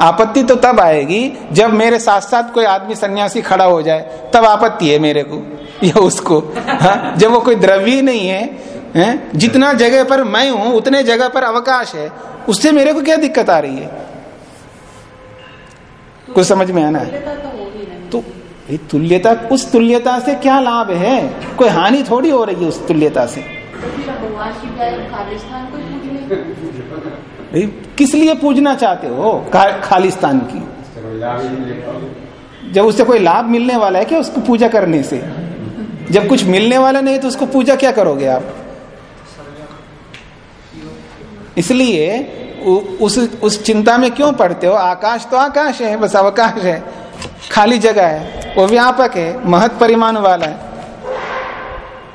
आपत्ति तो तब आएगी जब मेरे साथ साथ कोई आदमी सन्यासी खड़ा हो जाए तब आपत्ति है मेरे को [laughs] या उसको। हाँ? जब वो कोई द्रव्य ही नहीं है हैं? जितना जगह पर मैं हूँ उतने जगह पर अवकाश है उससे मेरे को क्या दिक्कत आ रही है? कुछ समझ में आना है तो तो तुल्यता, उस तुल्यता से क्या लाभ है? कोई हानि थोड़ी हो रही है उस तुल्यता से? किस लिए पूजना चाहते हो खालिस्तान की? जब उससे कोई लाभ मिलने वाला है क्या उसको पूजा करने से? जब कुछ मिलने वाला नहीं तो उसको पूजा क्या करोगे आप? इसलिए उस उस चिंता में क्यों पड़ते हो? आकाश तो आकाश है, बस अवकाश है। खाली जगह है। वो व्यापक है महत परिमाण वाला है।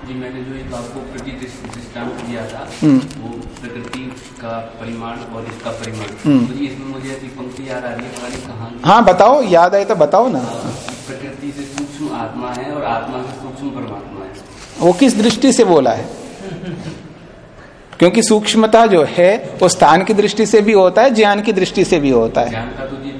जी मैंने जो एक आपको दृष्टांत दिया था हम्म। वो प्रकृति का परिमाण और इसका परिमाण। हम्म। तो जी इसमें मुझे ऐसी पंक्ति याद आ रही है नहीं हाँ। बताओ याद आए तो बताओ ना। प्रकृति से सूक्ष्म आत्मा है और आत्मा से सूक्ष्म परमात्मा है। वो किस दृष्टि से बोला है? क्योंकि सूक्ष्मता जो है वो स्थान की दृष्टि से भी होता है ज्ञान की दृष्टि से भी होता है। ज्ञान का तो जी हाँ,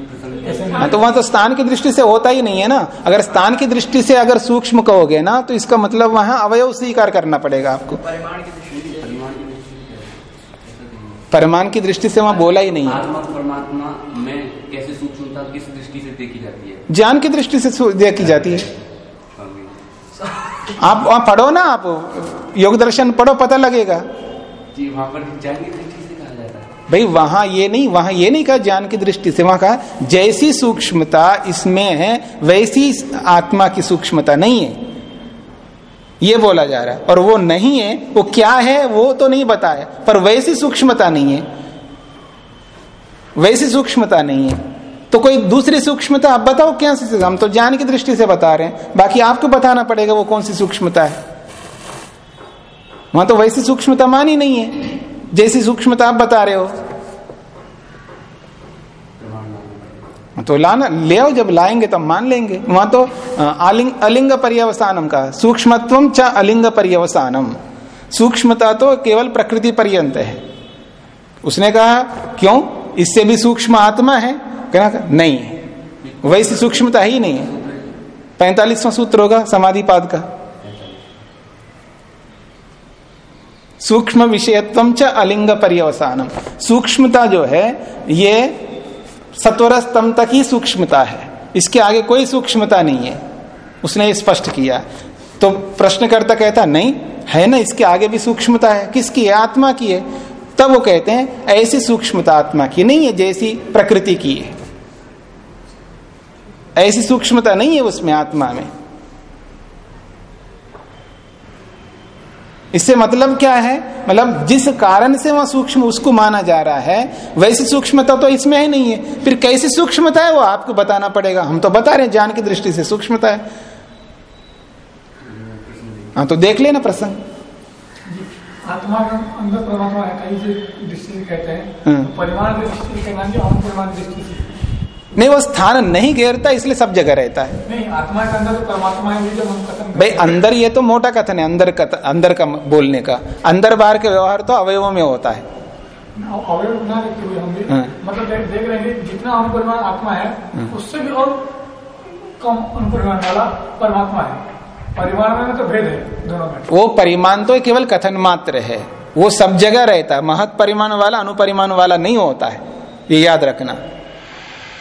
तो वहाँ तो स्थान की दृष्टि से होता ही नहीं है ना? अगर स्थान की दृष्टि से अगर सूक्ष्म कहोगे ना तो इसका मतलब वहाँ अवयव स्वीकार करना पड़ेगा आपको। परिमाण की दृष्टि से परिमाण की दृष्टि से ऐसा नहीं। परिमाण की दृष्टि से वहाँ बोला ही नहीं है। परमात्मा में कैसे सूक्ष्मता किस दृष्टि से देखी जाती है? ज्ञान की दृष्टि से देखी जाती है। आप वहाँ पढ़ो ना आप योग दर्शन पढ़ो पता लगेगा। जी वहाँ पर ज्ञान की दृष्टि से कहा जाता है भाई वहाँ ये नहीं, वहाँ ये नहीं कहा ज्ञान की दृष्टि से, वहाँ कहा जैसी सूक्ष्मता इसमें है, वैसी आत्मा की सूक्ष्मता नहीं है। ये बोला जा रहा है। और वो नहीं है, वो क्या है, वो तो नहीं बताया पर वैसी सूक्ष्मता नहीं है। वैसी सूक्ष्मता नहीं है। तो कोई दूसरी सूक्ष्मता, आप बताओ क्या सी हम तो ज्ञान की दृष्टि से बता रहे हैं। बाकी आपको बताना पड़ेगा वो कौन सी सूक्ष्मता है। वहाँ तो वैसी सूक्ष्मता मानी नहीं है। जैसी सूक्ष्मता आप बता रहे हो। तो लाना, ले आओ, जब लाएँगे तब मान लेंगे। वहाँ तो आलिंग, अलिंग पर्यवसानम का सूक्ष्मत्वम च अलिंग पर्यवसानम। सूक्ष्मता तो केवल प्रकृति पर्यंत है। उसने कहा, क्यों? इससे भी सूक्ष्म आत्मा है। कहना, नहीं वैसी सूक्ष्मता ही नहीं है। पैंतालीसवां सूत्र होगा समाधि पाद का। सूक्ष्म विषयत्व च अलिंग पर्यवसानम सूक्ष्मता जो है, ये सत्वर स्तंभ तक ही सूक्ष्मता है। इसके आगे कोई सूक्ष्मता नहीं है। उसने स्पष्ट किया। तो प्रश्नकर्ता कहता, नहीं, है ना, इसके आगे भी सूक्ष्मता है। किसकी है? आत्मा की है। तब वो कहते हैं, ऐसी सूक्ष्मता आत्मा की नहीं है, जैसी प्रकृति की है। ऐसी सूक्ष्मता नहीं है उसमें आत्मा में। इससे मतलब क्या है? मतलब जिस कारण से वह सूक्ष्म उसको माना जा रहा है वैसी सूक्ष्मता तो इसमें ही नहीं है। फिर कैसी सूक्ष्मता है वो आपको बताना पड़ेगा। हम तो बता रहे हैं ज्ञान की दृष्टि से सूक्ष्मता है। हाँ तो देख लेना प्रसंग। आत्मा का अंदर परमात्मा है कई से दृष्टि कहते हैं। हाँ। तो परिमाण दृष्टि जो हम परिमाण दृष्टि से। नहीं वो स्थान नहीं घेरता इसलिए सब जगह रहता है। नहीं आत्मा के अंदर तो परमात्मा है जब हम कथन भाई अंदर ये तो मोटा कथन है अंदर कथ, अंदर का बोलने का। अंदर बाहर के व्यवहार तो अवयवों में होता है। अवयव ना रखते हुए हम भी हाँ। मतलब देख रहे हैं जितना अनुपरिमाण आत्मा है। उससे भी और कम अनुपरिमाण वाला परमात्मा है। परिमाण में तो भेद है दोनों में। वो परिमाण तो केवल कथन मात्र है। वो सब जगह रहता है। महत परिमाण वाला अनुपरिमाण वाला नहीं होता है। ये याद रखना।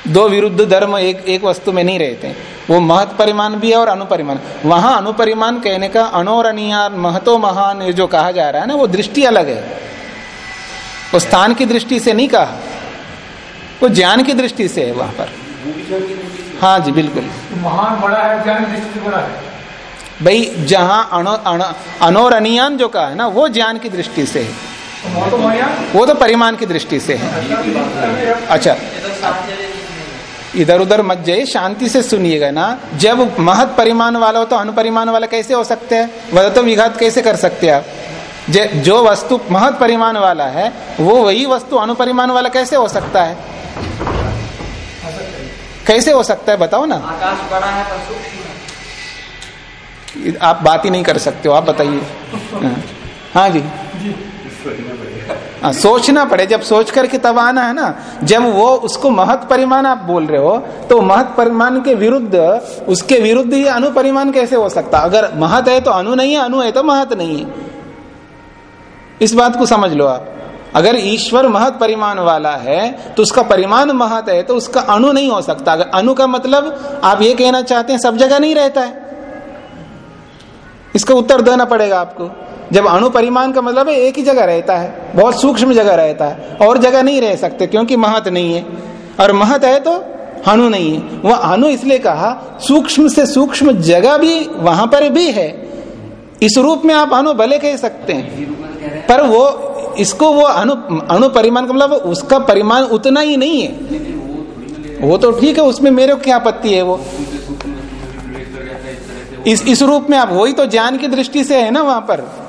दो विरुद्ध धर्म एक एक वस्तु में नहीं रहते। वो महत परिमाण भी है और अनुपरिमाण। वहाँ अनुपरिमाण कहने का अनोरणीयान महतो महान जो कहा जा रहा है ना वो दृष्टि अलग है। वो स्थान की दृष्टि से नहीं कहा। वो ज्ञान की दृष्टि से है वहाँ पर। हाँ जी बिल्कुल। तो महान बड़ा है ज्ञान दृष्टि बड़ा है। भाई जहाँ अण, अनोरणीयान जो कहा है ना वो ज्ञान की दृष्टि से है। वो तो परिमाण की दृष्टि से है। अच्छा। इधर उधर मत जाइए शांति से सुनिएगा ना। जब महत परिमाण वाला हो तो अनुपरिमाण वाला कैसे हो सकते हैं? वह तो विघात कैसे कर सकते हैं आप? जो वस्तु महत परिमाण वाला है वो वही वस्तु अनुपरिमाण वाला कैसे हो सकता है? कैसे हो सकता है बताओ ना। आकाश बड़ा है पर सूक्ष्म है। आप बात ही नहीं कर सकते हो आप बताइए। हाँ। हाँ जी। हाँ, सोचना पड़े। जब सोच करके तब आना है ना। जब वो उसको महत परिमाण आप बोल रहे हो तो महत परिमाण के विरुद्ध उसके विरुद्ध ही अनुपरिमाण कैसे हो सकता? अगर महत है तो अनु नहीं है अनु है तो महत नहीं है। इस बात को समझ लो आप। अगर ईश्वर महत परिमाण वाला है तो उसका परिमाण महत है तो उसका अणु नहीं हो सकता। अगर अणु का मतलब आप ये कहना चाहते हैं सब जगह नहीं रहता है। इसका उत्तर देना पड़ेगा आपको। जब अणु परिमाण का मतलब है, एक ही जगह रहता है, बहुत सूक्ष्म जगह रहता है, और जगह नहीं रह सकते, क्योंकि महत नहीं है। और महत है तो अणु नहीं है। वह अणु इसलिए कहा, सूक्ष्म से सूक्ष्म जगह भी वहाँ पर भी है। इस रूप में आप अणु भले कह सकते हैं, पर वो, इसको वो अणु अणु परिमाण का मतलब उसका परिमाण उतना ही नहीं है। वो तो ठीक है, उसमें मेरे को क्या आपत्ति है वो? इस इस रूप में आप, वही तो ज्ञान की दृष्टि से है ना वहाँ पर।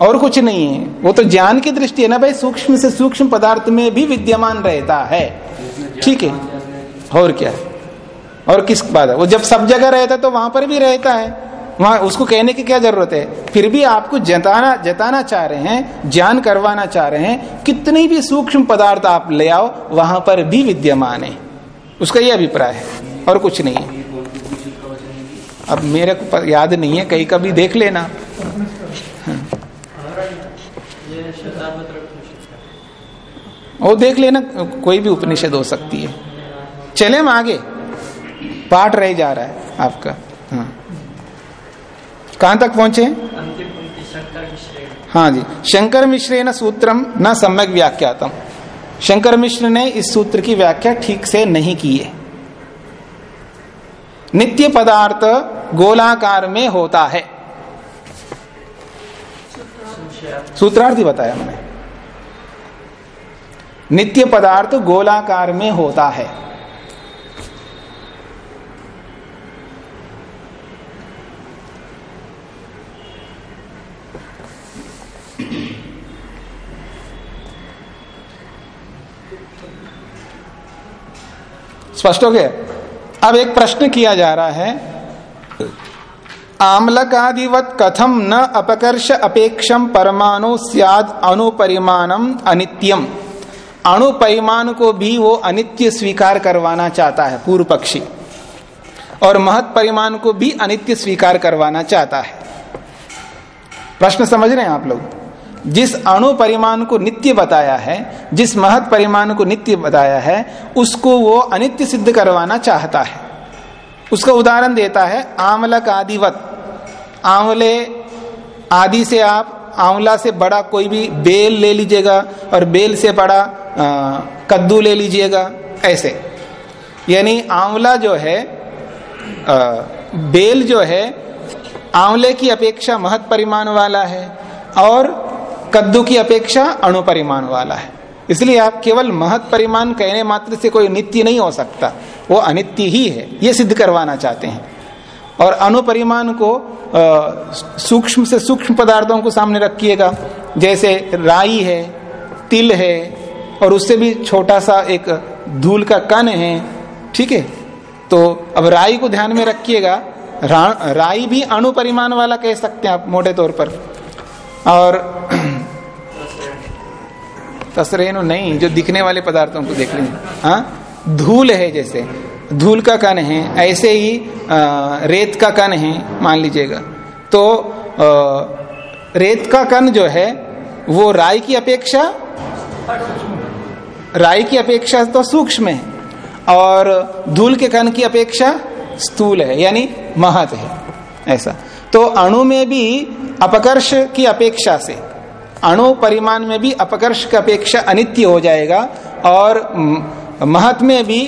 और कुछ नहीं है। वो तो ज्ञान की दृष्टि है ना भाई, सूक्ष्म से सूक्ष्म पदार्थ में भी विद्यमान रहता है। ठीक है। और क्या? है और किस बात है? वो जब सब जगह रहता है तो वहाँ पर भी रहता है। वहाँ उसको कहने की क्या ज़रूरत है? फिर भी आपको जताना जताना चाह रहे हैं, ज्ञान करवाना चाह रहे हैं, कितनी भी सूक्ष्म पदार्थ आप ले आओ, वहाँ पर भी विद्यमान है। उसका यह अभिप्राय है। और कुछ नहीं है। अब मेरे को याद नहीं है, कहीं कभी देख लेना। वो देख लेना, कोई भी उपनिषद हो सकती है। चले हम आगे। पाठ रह जा रहा है आपका। हाँ। कहाँ तक पहुँचे? हाँ जी। शंकर मिश्र न सूत्रम न सम्यक व्याख्यातम। शंकर मिश्र ने इस सूत्र की व्याख्या ठीक से नहीं की है। नित्य पदार्थ गोलाकार में होता है। सूत्रार्थ बताया मैंने नित्य पदार्थ गोलाकार में होता है। स्पष्ट हो गया? अब एक प्रश्न किया जा रहा है। आम्लकादिवत कथम न अपकर्ष अपेक्षम परमाणु सियाद अनुपरिमाणम अनित्यम? अणु परिमाण को भी वो अनित्य स्वीकार करवाना चाहता है, पूर्व पक्षी। और महत परिमाण को भी अनित्य स्वीकार करवाना चाहता है। प्रश्न समझ रहे हैं आप लोग? जिस अणु परिमाण को नित्य बताया है, जिस महत परिमाण को नित्य बताया है, उसको वो अनित्य सिद्ध करवाना चाहता है। उसका उदाहरण देता है, आमलक आदिवत। आंवले आदि से आप आंवला से बड़ा कोई भी बेल ले लीजिएगा और बेल से बड़ा कद्दू ले लीजिएगा ऐसे। यानी आंवला जो है आ, बेल जो है आंवले की अपेक्षा महत परिमाण वाला है और कद्दू की अपेक्षा अणु परिमाण वाला है। इसलिए आप केवल महत परिमाण कहने मात्र से कोई नित्य नहीं हो सकता वो अनित्य ही है ये सिद्ध करवाना चाहते हैं। और अणु परिमाण को सूक्ष्म से सूक्ष्म पदार्थों को सामने रखिएगा। जैसे राई है तिल है और उससे भी छोटा सा एक धूल का कण है ठीक है? तो अब राई को ध्यान में रखिएगा। रा, राई भी अणु परिमाण वाला कह सकते हैं आप मोटे तौर पर। और [clears throat] तसरेनु नहीं जो दिखने वाले पदार्थों को देख लेंगे। हाँ? धूल है जैसे। धूल का कण है, ऐसे ही रेत का कण है, मान लीजिएगा। तो रेत का कण जो है, वो राय की अपेक्षा राय की अपेक्षा तो सूक्ष्म है, और धूल के कण की अपेक्षा स्थूल है, यानी महत है, ऐसा। तो अणु में भी अपकर्ष की अपेक्षा से, अणु परिमाण में भी अपकर्ष की अपेक्षा अनित्य हो जाएगा, और महत में भी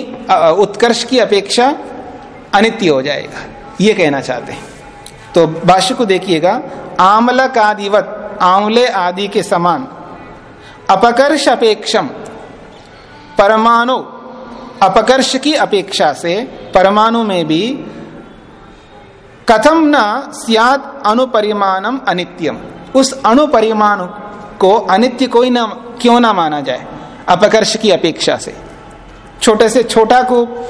उत्कर्ष की अपेक्षा अनित्य हो जाएगा। ये कहना चाहते हैं। तो भाष्य को देखिएगा आमलक आदिवत आंवले आदि के समान, अपकर्ष अपेक्षम, परमाणु, अपकर्ष की अपेक्षा से परमाणु में भी कथम न सियाद अनुपरिमाणम अनित्यम। उस अणुपरिमाण को अनित्य कोई ना, क्यों ना माना जाए? अपकर्ष की अपेक्षा से। छोटे से छोटा को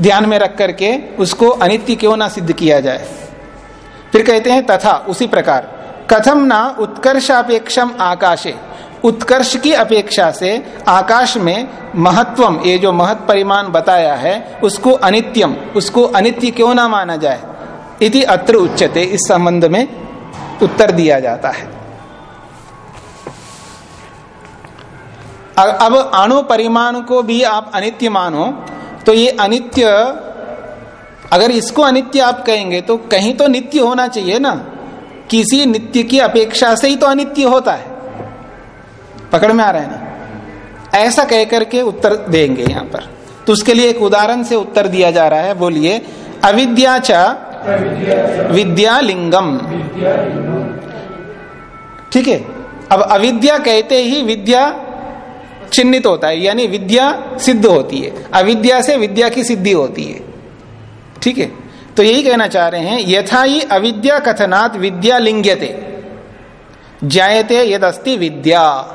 ध्यान में रख करके उसको अनित्य क्यों ना सिद्ध किया जाए? फिर कहते हैं, तथा, उसी प्रकार, कथम ना उत्कर्षापेक्षम आकाशे। उत्कर्ष की अपेक्षा से आकाश में महत्वम, ये जो महत परिमाण बताया है, उसको अनित्यम, उसको अनित्य क्यों ना माना जाए? इति अत्र उच्चते इस संबंध में उत्तर दिया जाता है। अब अणु परिमाण को भी आप अनित्य मानो तो ये अनित्य, अगर इसको अनित्य आप कहेंगे तो कहीं तो नित्य होना चाहिए ना। किसी नित्य की अपेक्षा से ही तो अनित्य होता है। पकड़ में आ रहा है ना? ऐसा कह करके उत्तर देंगे यहाँ पर। तो उसके लिए एक उदाहरण से उत्तर दिया जा रहा है, बोलिए, अविद्या च विद्या ठीक है? अब अविद्या कहते ही विद्या चिन्हित होता है, यानी विद्या सिद्ध होती है। अविद्या से विद्या की सिद्धि होती है। ठीक है? तो यही कहना चाह रहे हैं, यथा ही अविद्या कथनात् विद्या लिंग्यते। जायते यदस्ति विद्या।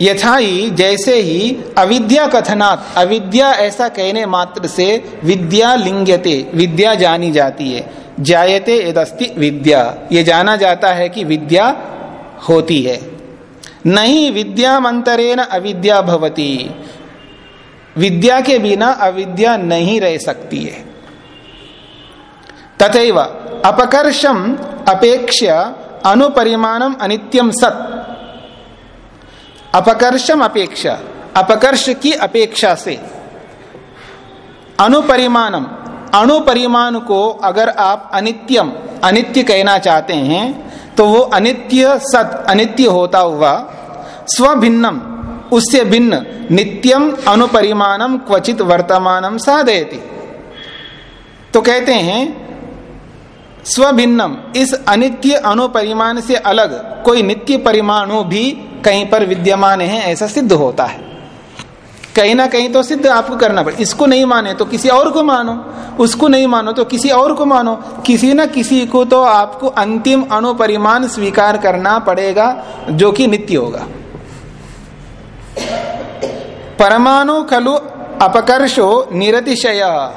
यथा ही, जैसे ही अविद्या कथनात्, अविद्या ऐसा कहने मात्र से विद्या लिंग्यते, विद्या जानी जाती है। जायते यदस्ति विद्या। ये जाना जाता है कि विद्या होती है। नहीं विद्यामंतरेण अविद्या भवती। विद्या के बिना अविद्या नहीं रह सकती है। तथैव अपकर्षम अपेक्ष अनुपरिमाणम अनित्यम सत। अपकर्षम अपेक्षा अपकर्ष की अपेक्षा से। अनुपरिमाणम अणुपरिमाण को अगर आप अनित्यम अनित्य कहना चाहते हैं तो वो अनित्य सत, अनित्य होता हुआ स्वभिन्नम, उससे भिन्न, नित्यम अनुपरिमाणम क्वचित वर्तमानम साधयति। तो कहते हैं, स्वभिन्नम, इस अनित्य अनुपरिमाण से अलग कोई नित्य परिमाणु भी कहीं पर विद्यमान है, ऐसा सिद्ध होता है। कहीं ना कहीं तो सिद्ध आपको करना पड़े। इसको नहीं माने तो किसी और को मानो। उसको नहीं मानो तो किसी और को मानो। किसी ना किसी को तो आपको अंतिम अनुपरिमाण स्वीकार करना पड़ेगा, जो कि नित्य होगा। परमाणु खलु अपकर्षो निरतिशय।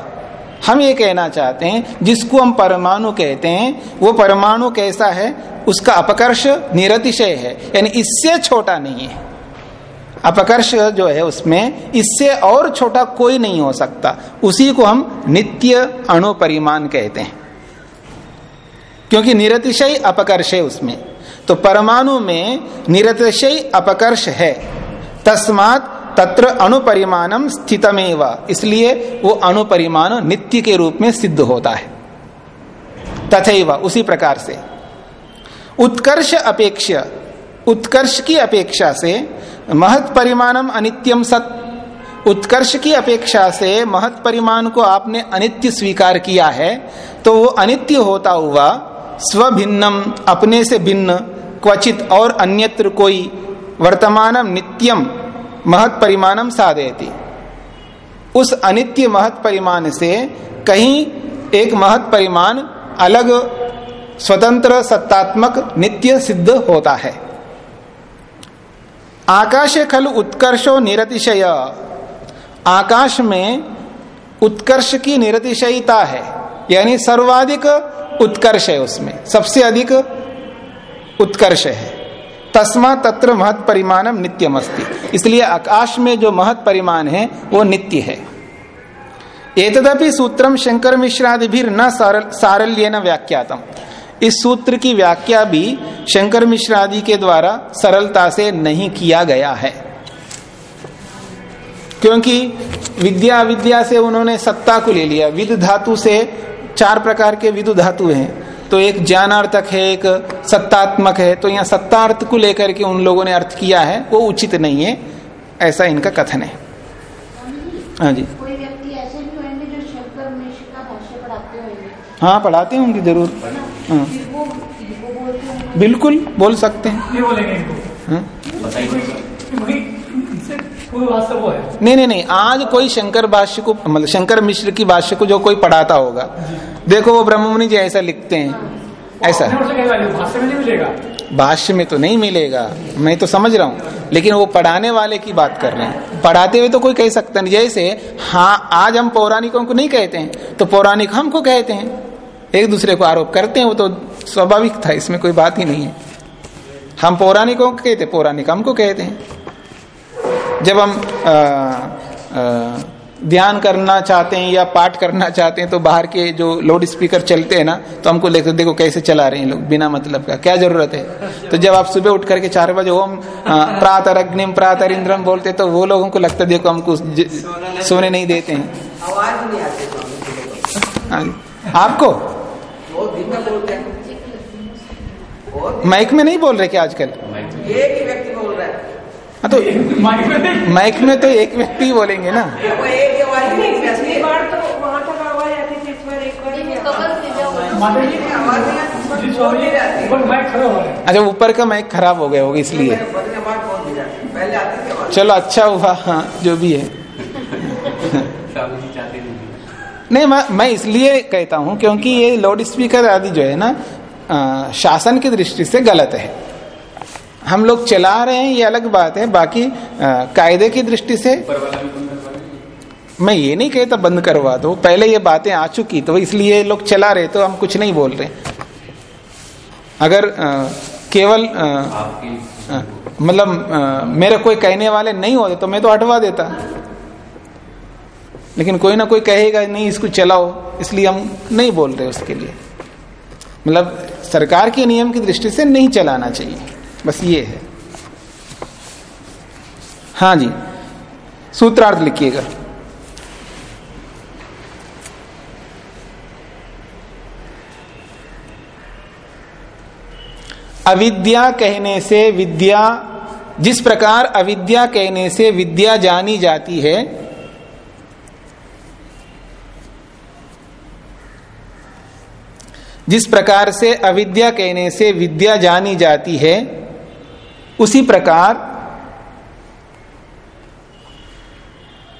हम ये कहना चाहते हैं, जिसको हम परमाणु कहते हैं, वो परमाणु कैसा है? उसका अपकर्ष निरतिशय है। यानी इससे छोटा नहीं है। अपकर्ष जो है उसमें इससे और छोटा कोई नहीं हो सकता। उसी को हम नित्य अणु परिमाण कहते हैं। क्योंकि निरतिशय अपकर्ष है उसमें। तो परमाणु में निरतिशय अपकर्ष है। तस्मात तत्र अणुपरिमाणम स्थितमेव। इसलिए वो अणुपरिमाण नित्य के रूप में सिद्ध होता है। तथैव उसी प्रकार से। उत्कर्ष अपेक्ष उत्कर्ष की अपेक्षा से महत परिमाणम अनित्यम सत। उत्कर्ष की अपेक्षा से महत परिमाण को आपने अनित्य स्वीकार किया है तो वो अनित्य होता हुआ स्वभिन्नम, अपने से भिन्न, क्वचित और अन्यत्र कोई वर्तमानम नित्यम महत परिमाणम साधयती। उस अनित्य महत परिमाण से कहीं एक महत परिमाण अलग, स्वतंत्र, सत्तात्मक, नित्य सिद्ध होता है। आकाश खल उत्कर्षो निरतिशय। आकाश में उत्कर्ष की निरतिशयता है, यानी सर्वाधिक उत्कर्ष है उसमें, सबसे अधिक उत्कर्ष है। तस्मा तत्र महत परिमाणम नित्यम इसलिए आकाश में जो महत परिमाण है, वो नित्य है। एक एतदपि सूत्रम शंकर मिश्रादि भी न सारल्य न व्याख्यातम। इस सूत्र की व्याख्या भी शंकर मिश्र आदि के द्वारा सरलता से नहीं किया गया है। क्योंकि विद्या विद्या से उन्होंने सत्ता को ले लिया। विद धातु से चार प्रकार के विदु धातु हैं। तो एक ज्ञानार्थक है एक सत्तात्मक है। तो यहाँ सत्तार्थ को लेकर के उन लोगों ने अर्थ किया है वो उचित नहीं है। ऐसा इनका कथन है। हाँ जी। कोई व्यक्ति ऐसे भी जो शंकर का पढ़ाते हाँ पढ़ाते होंगे ज़रूर। हाँ होंगे बिल्कुल बोल सकते हैं। ये बोलेंगे इनको। हाँ? है नहीं नहीं नहीं आज कोई शंकर भाष्य को मतलब शंकर मिश्र की भाष्य को जो कोई पढ़ाता होगा देखो वो ब्रह्ममुनि जी ऐसा लिखते हैं। ऐसा। भाष्य में तो नहीं मिलेगा मैं तो समझ रहा हूँ लेकिन वो पढ़ाने वाले की बात कर रहे हैं। पढ़ाते हुए तो कोई कह सकता नहीं जैसे हाँ आज हम पौराणिकों को नहीं कहते हैं तो पौराणिक हमको कहते हैं। एक दूसरे को आरोप करते हैं वो तो स्वाभाविक था इसमें कोई बात ही नहीं है। हम पौराणिकों को कहते पौराणिक हमको कहते हैं। जब हम आ, आ, ध्यान करना चाहते हैं या पाठ करना चाहते हैं तो बाहर के जो लाउड स्पीकर चलते हैं ना तो हमको लेकर देखो कैसे चला रहे हैं लोग बिना मतलब का क्या ज़रूरत है? तो जब आप सुबह उठ करके चार बजे ओम प्रातर अग्निम प्रातर इंद्रम बोलते तो वो लोगों को लगता देखो हमको सोने नहीं देते हैं। स्वामी हाँ आपको? वो दिन में बोलते हैं? माइक में नहीं बोल रहे क्या आजकल? एक ही व्यक्ति बोल रहा है। हाँ तो माइक में माइक में तो एक व्यक्ति ही बोलेंगे ना। ही तो है अच्छा ऊपर का माइक खराब हो गया होगा इसलिए। बहुत चलो अच्छा हुआ हाँ जो भी है स्वामी जी चाहते नहीं नहीं मैं मैं इसलिए कहता हूँ क्योंकि ये लाउड स्पीकर आदि जो है ना अ, शासन की दृष्टि से गलत है। हम लोग चला रहे हैं ये अलग बात है बाकी कायदे की दृष्टि से मैं ये नहीं कहता बंद करवा दो पहले ये बातें आ चुकी तो इसलिए लोग चला रहे तो हम कुछ नहीं बोल रहे। अगर अ, केवल मतलब मेरे कोई कहने वाले नहीं होते तो मैं तो हटवा देता। लेकिन कोई ना कोई कहेगा, नहीं, इसको चलाओ। इसलिए हम नहीं बोल रहे उसके लिए। मतलब सरकार के नियम की दृष्टि से नहीं चलाना चाहिए। बस ये है। हाँ जी, सूत्रार्थ लिखिएगा। अविद्या कहने से विद्या, जिस प्रकार अविद्या कहने से विद्या जानी जाती है जिस प्रकार से अविद्या कहने से विद्या जानी जाती है, उसी प्रकार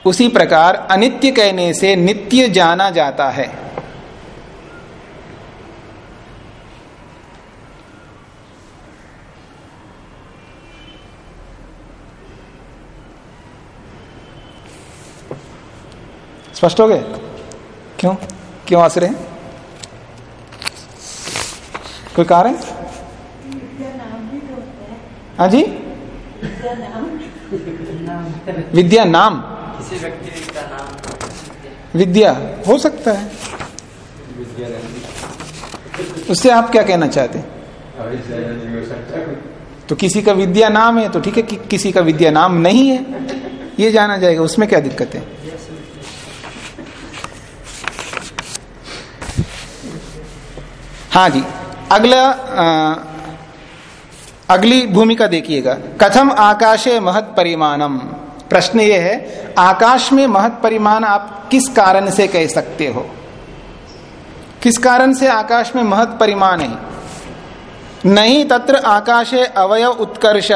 उसी प्रकार अनित्य कहने से नित्य जाना जाता है। स्पष्ट हो गए? क्यों? क्यों रहे हैं कोई कारण? हाँ जी? विद्या नाम। विद्या हो सकता है। उससे आप क्या कहना चाहते हैं? तो किसी का विद्या नाम है तो ठीक है कि, किसी का विद्या नाम नहीं है ये जाना जाएगा उसमें क्या दिक्कत है? हाँ जी। अगला अ, अगली भूमिका देखिएगा। कथम आकाशे महत परिमाणम। प्रश्न ये है आकाश में महत परिमाण आप किस कारण से कह सकते हो? किस कारण से आकाश में महत परिमाण है? नहीं तत्र आकाशे अवयव उत्कर्ष।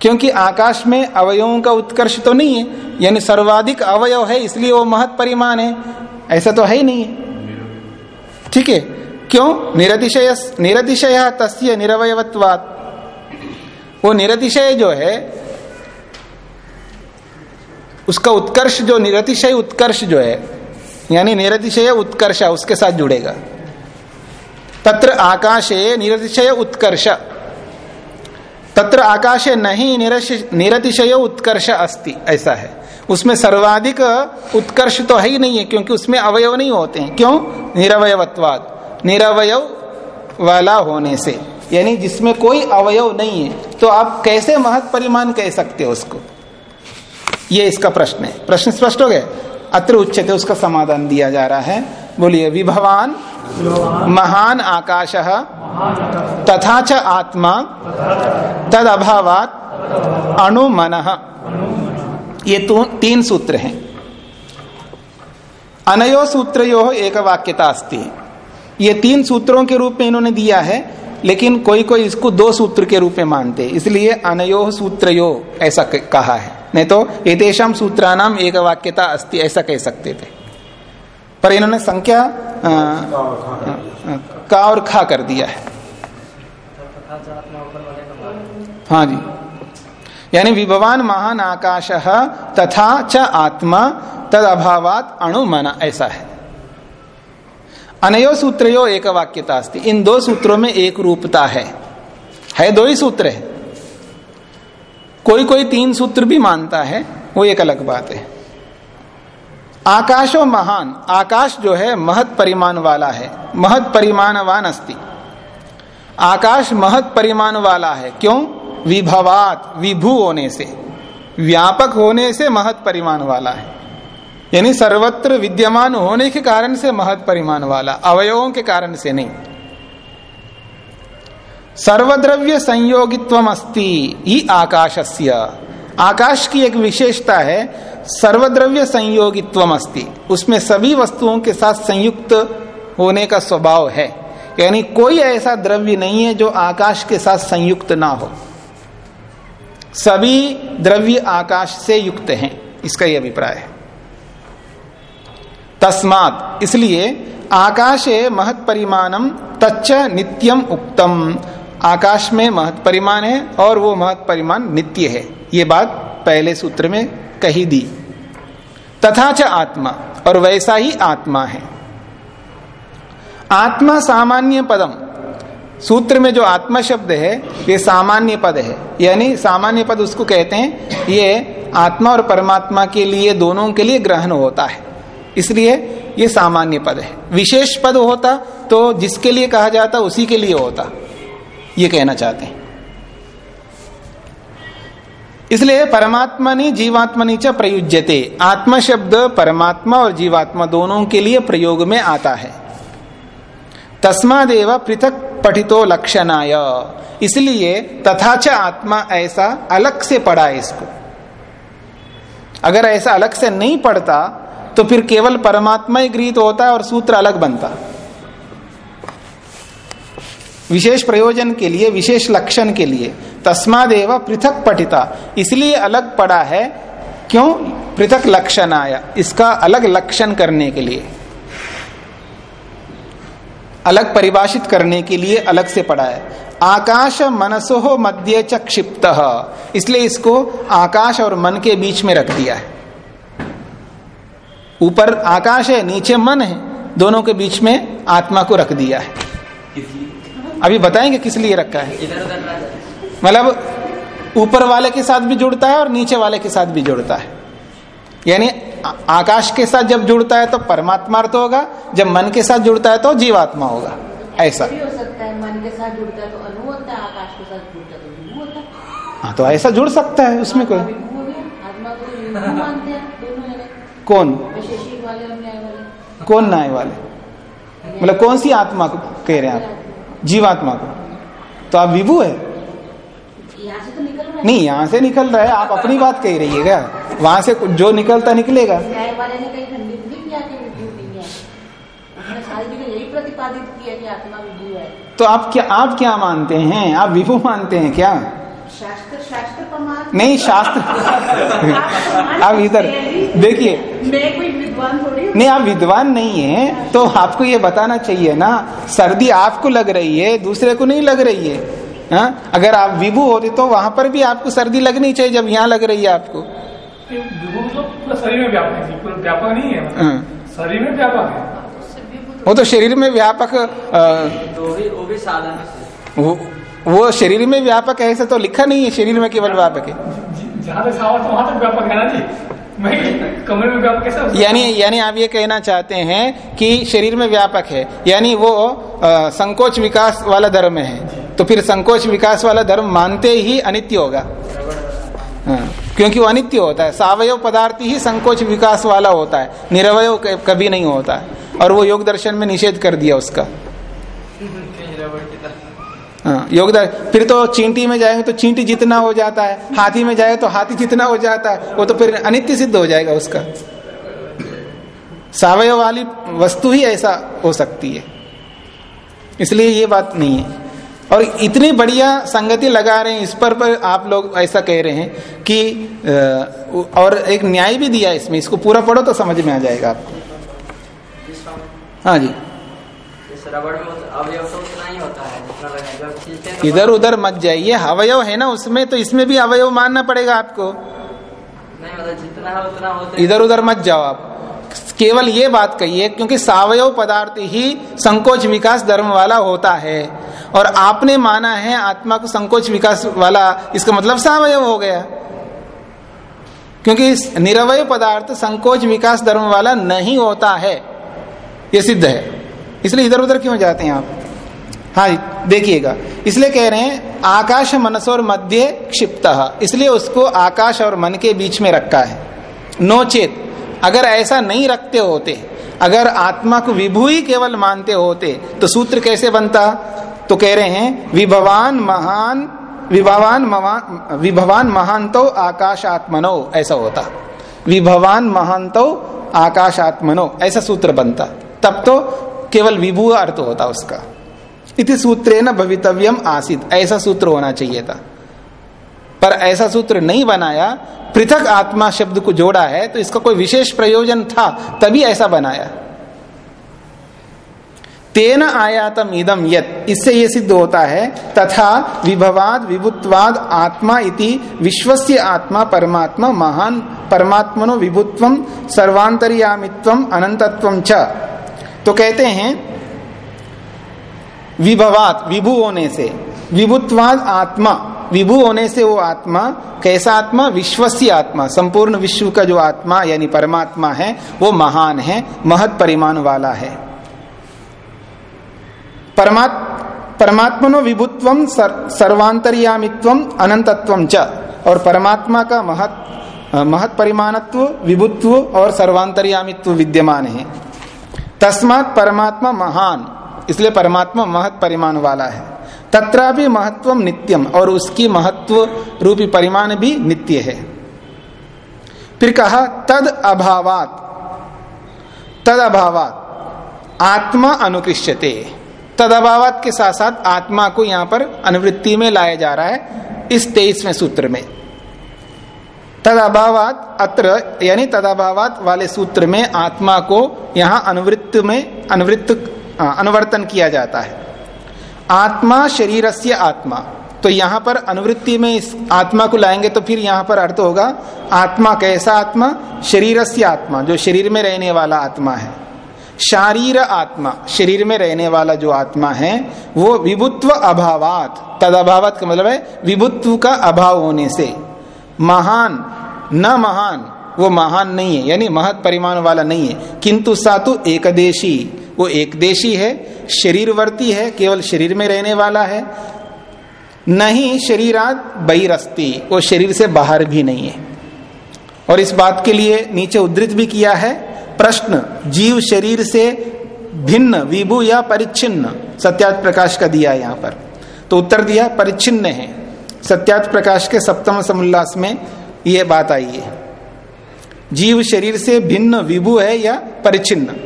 क्योंकि आकाश में अवयवों का उत्कर्ष तो नहीं है यानी सर्वाधिक अवयव है इसलिए वो महत परिमाण है। ऐसा तो है ही नहीं है। ठीक है? क्यों? निरतिशय निरतिशय तस्य निरवयत्वात वो निरतिशय जो है, उसका उत्कर्ष जो निरतिशय उत्कर्ष जो है, यानी निरतिशय उत्कर्ष उसके साथ जुड़ेगा। तत्र आकाशे निरतिशय उत्कर्ष। तत्र आकाशे नहीं निरतिशय उत्कर्ष अस्ति, ऐसा है। उसमें सर्वाधिक उत्कर्ष तो है ही नहीं है, क्योंकि उसमें अवयव नहीं होते हैं। क्यों? निरवयवत्वाद निरवयव वाला होने से। यानी जिसमें कोई अवयव नहीं है तो आप कैसे महत परिमाण कह सकते हो उसको? ये इसका प्रश्न है। प्रश्न स्पष्ट हो गया? अत्र उच्चते उसका समाधान दिया जा रहा है। बोलिए, विभवान, महान आकाश, तथा च आत्मा तद अभावात अणु मन ये तो तीन सूत्र हैं। अनयो सूत्रयो एक वाक्यता अस्ति। ये तीन सूत्रों के रूप में इन्होंने दिया है, लेकिन कोई कोई इसको दो सूत्र के रूप में मानते इसलिए अनयो सूत्रयो ऐसा कहा है। नहीं तो एतेषाम सूत्रानाम एक वाक्यता अस्ति, ऐसा कह सकते थे। पर इन्होंने संख्या का और खा कर दिया है। हाँ जी। यानी विभवान महान आकाश तथा च आत्मा तद अभावात अणु मना ऐसा है। अनयो सूत्रयो एक वाक्यता अस्ति। इन दो सूत्रों में एक रूपता है। है दो ही सूत्र है। कोई कोई तीन सूत्र भी मानता है, वो एक अलग बात है। आकाशो महान, आकाश जो है महत परिमाण वाला है। महत परिमाणवान अस्ति। आकाश महत परिमाण वाला है। क्यों? विभवात, विभू होने से। व्यापक होने से महत परिमाण वाला है। यानी सर्वत्र विद्यमान होने के कारण से महत परिमाण वाला, अवयवों के कारण से नहीं। सर्वद्रव्य संयोगित्व अस्ति ही आकाशस्य। आकाश की एक विशेषता है, सर्वद्रव्य संयोगित्व अस्ति उसमें सभी वस्तुओं के साथ संयुक्त होने का स्वभाव है। यानी कोई ऐसा द्रव्य नहीं है जो आकाश के साथ संयुक्त ना हो। सभी द्रव्य आकाश से युक्त हैं, इसका यह अभिप्राय है। तस्मात। इसलिए आकाशे महत परिमाणम तच्च नित्यम उक्तम। आकाश में महत परिमाण है और वो महत परिमाण नित्य है। ये बात पहले सूत्र में कही दी। तथा च आत्मा, और वैसा ही आत्मा है। आत्मा सामान्य पदम। सूत्र में जो आत्मा शब्द है, ये सामान्य पद है। यानी सामान्य पद उसको कहते हैं, ये आत्मा और परमात्मा के लिए, दोनों के लिए ग्रहण होता है। इसलिए ये सामान्य पद है। विशेष पद होता तो जिसके लिए कहा जाता, उसी के लिए होता। ये कहना चाहते हैं। इसलिए परमात्मा ने जीवात्मा नीचा प्रयुज्यते। आत्मा शब्द परमात्मा और जीवात्मा दोनों के लिए प्रयोग में आता है। तस्मादेव पृथक पठितो लक्षणाय। इसलिए तथाच आत्मा ऐसा अलग से पढ़ा इसको। अगर ऐसा अलग से नहीं पढ़ता तो फिर केवल परमात्मा ही गृहित होता है और सूत्र अलग बनता विशेष प्रयोजन के लिए, विशेष लक्षण के लिए, तस्मादेव पृथक पठिता। इसलिए अलग पड़ा है, क्यों? पृथक लक्षण आया। इसका अलग लक्षण करने के लिए। अलग परिभाषित करने के लिए अलग से पड़ा है। आकाश मनसो मध्य च क्षिप्त। इसलिए इसको आकाश और मन के बीच में रख दिया है। ऊपर आकाश है नीचे मन है दोनों के बीच में आत्मा को रख दिया है। अभी बताएँगे किस लिए रखा है। मतलब ऊपर वाले के साथ भी जुड़ता है और नीचे वाले के साथ भी जुड़ता है। यानी आकाश के साथ जब जुड़ता है तो परमात्मा अर्थ होगा जब मन के साथ जुड़ता है तो जीवात्मा होगा। ऐसा। हो सकता है मन के साथ जुड़ता है तो अनु होता है आकाश के साथ जुड़ता है तो होता है। हाँ तो ऐसा जुड़ सकता है उसमें कोई कौन? कौन न्याय वाले? मतलब कौन सी आत्मा को कह रहे हैं आप? जीवात्मा को। तो आप विभू है? नहीं, यहाँ से निकल रहा है, आप अपनी बात कह रही है वहाँ से जो निकलता निकलेगा। किया किया तो आप क्या आप क्या मानते हैं? आप विभू मानते हैं क्या? शास्त्र शास्त्र परमात्मा नहीं शास्त्र आप इधर देखिए। मैं कोई विद्वान थोड़ी हूँ। नहीं आप विद्वान नहीं है तो आपको ये बताना चाहिए ना सर्दी आपको लग रही है दूसरे को नहीं लग रही है? हा? अगर आप विभू होते तो वहाँ पर भी आपको सर्दी लगनी चाहिए जब यहाँ लग रही है आपको। पूरा शरीर में व्यापक व्यापक नहीं है। मतलब हाँ। शरीर में व्यापक है। वो तो शरीर में व्यापक तो भी वो भी साधन से वो, शरीर में व्यापक है ऐसा तो लिखा नहीं है शरीर में केवल व्यापक है। जि- जहाँ तक सामर्थ्य वहाँ तक व्यापक ना जी? मैं कमरे में व्यापक कैसे सकता यानी यानी आप ये कहना चाहते हैं कि शरीर में व्यापक है यानी वो अ, संकोच विकास वाला धर्म है। तो फिर संकोच विकास वाला धर्म मानते ही अनित्य होगा। हाँ, क्योंकि वो अनित्य होता है। सावयव पदार्थ ही संकोच विकास वाला होता है। निरवय कभी नहीं होता। है और वो योग दर्शन में निषेध कर दिया उसका। हाँ, योग दर- फिर तो चींटी में जाएँगे तो चींटी जितना हो जाता है हाथी में जाए तो हाथी जितना हो जाता है वो तो फिर अनित्य सिद्ध हो जाएगा उसका। सावय वाली वस्तु ही ऐसा हो सकती है। इसलिए ये बात नहीं है। और इतनी बढ़िया संगति लगा रहे हैं इस पर, पर आप लोग ऐसा कह रहे हैं कि और एक न्याय भी दिया इसमें इसको पूरा पढ़ो तो समझ में आ जाएगा आपको। हाँ जी। रबड़ में अवयव तो उतना ही होता तो इधर उधर मत जाइए अवयव है ना उसमें तो इसमें भी अवयव मानना पड़ेगा आपको। नहीं मतलब जितना है उतना होता इधर उधर मत जाओ आप। केवल ये बात कहिए क्योंकि सावयव पदार्थ ही संकोच विकास धर्म वाला होता है। और आपने माना है आत्मा को संकोच विकास वाला इसका मतलब सावयव हो गया। क्योंकि निरवय पदार्थ संकोच विकास धर्म वाला नहीं होता है। ये सिद्ध है। इसलिए इधर उधर क्यों जाते हैं आप? हाँ देखिएगा। इसलिए कह रहे हैं, आकाश मनस और मध्य क्षिप्त इसलिए उसको आकाश और मन के बीच में रखा है। नोचेत, अगर ऐसा नहीं रखते होते, अगर आत्मा को विभू ही केवल मानते होते तो सूत्र कैसे बनता? तो कह रहे हैं, विभवान महान, विभवान मवान विभवान महांतो आकाशात्मनो, ऐसा होता। विभवान महांतो आकाशात्मनो, ऐसा सूत्र बनता। तब तो केवल विभू अर्थ होता उसका। इति सूत्रे न भवितव्यम आसित। ऐसा सूत्र होना चाहिए था। पर ऐसा सूत्र नहीं बनाया, पृथक आत्मा शब्द को जोड़ा है तो इसका कोई विशेष प्रयोजन था, तभी ऐसा बनाया। तेन आयातम इदम यत, इससे यह सिद्ध होता है, तथा विभवाद, विभुत्वाद आत्मा इति विश्वस्य आत्मा, परमात्मा महान, परमात्मनो विभुत्व सर्वांतरियामित्व अनंतत्व च। तो कहते हैं विभवात विभु होने से विभुत्वाद आत्मा विभु होने से वो आत्मा कैसा आत्मा? विश्वसी आत्मा संपूर्ण विश्व का जो आत्मा यानी परमात्मा है वो महान है महत परिमाण वाला है। परमात् परमात्मनो विभुत्व सर, सर्वांतरियामित्व अनंतत्व च और परमात्मा का महत महत परिमाणत्व विभुत्व और सर्वांतरियामित्व विद्यमान है। तस्मात परमात्मा महान, इसलिए परमात्मा महत परिमाण वाला है। तथा भी महत्व नित्यम और उसकी महत्व रूपी परिमाण भी नित्य है। फिर कहा, तद अभावात। तद अभावात। आत्मा अनुकृष्यते। तद अभावात के साथ साथ आत्मा को यहाँ पर अनुवृत्ति में लाया जा रहा है, इस तेईसवें सूत्र में। तद अभावात अत्र, यानी तद अभावात वाले सूत्र में आत्मा को यहाँ अनुवृत्त में, अनुवृत्त अनुवर्तन किया जाता है। आत्मा शरीर से आत्मा। तो यहाँ पर अनुवृत्ति में इस आत्मा को लाएँगे तो फिर यहाँ पर अर्थ होगा, आत्मा कैसा आत्मा? शरीर से आत्मा, जो शरीर में रहने वाला आत्मा है। शारीर आत्मा, शरीर में रहने वाला जो आत्मा है, वो विभुत्व अभावात। तद अभावात का मतलब है, विभुत्व का अभाव होने से। महान, न महान, वो महान नहीं है, यानी महत परिमाण वाला नहीं है। किंतु सातु एकदेशी, वो एक देशी है, शरीरवर्ती है, केवल शरीर में रहने वाला है, नहीं शरीरात बहिरस्ती वो शरीर से बाहर भी नहीं है। और इस बात के लिए नीचे उद्धृत भी किया है, प्रश्न, जीव शरीर से भिन्न, विभु या परिच्छिन्न, सत्यात प्रकाश का दिया यहाँ पर। तो उत्तर दिया, परिच्छिन्न है। सत्यात प्रकाश के सप्तम समुल्लास में यह बात आई है। जीव शरीर से भिन्न विभु है या परिचिन्न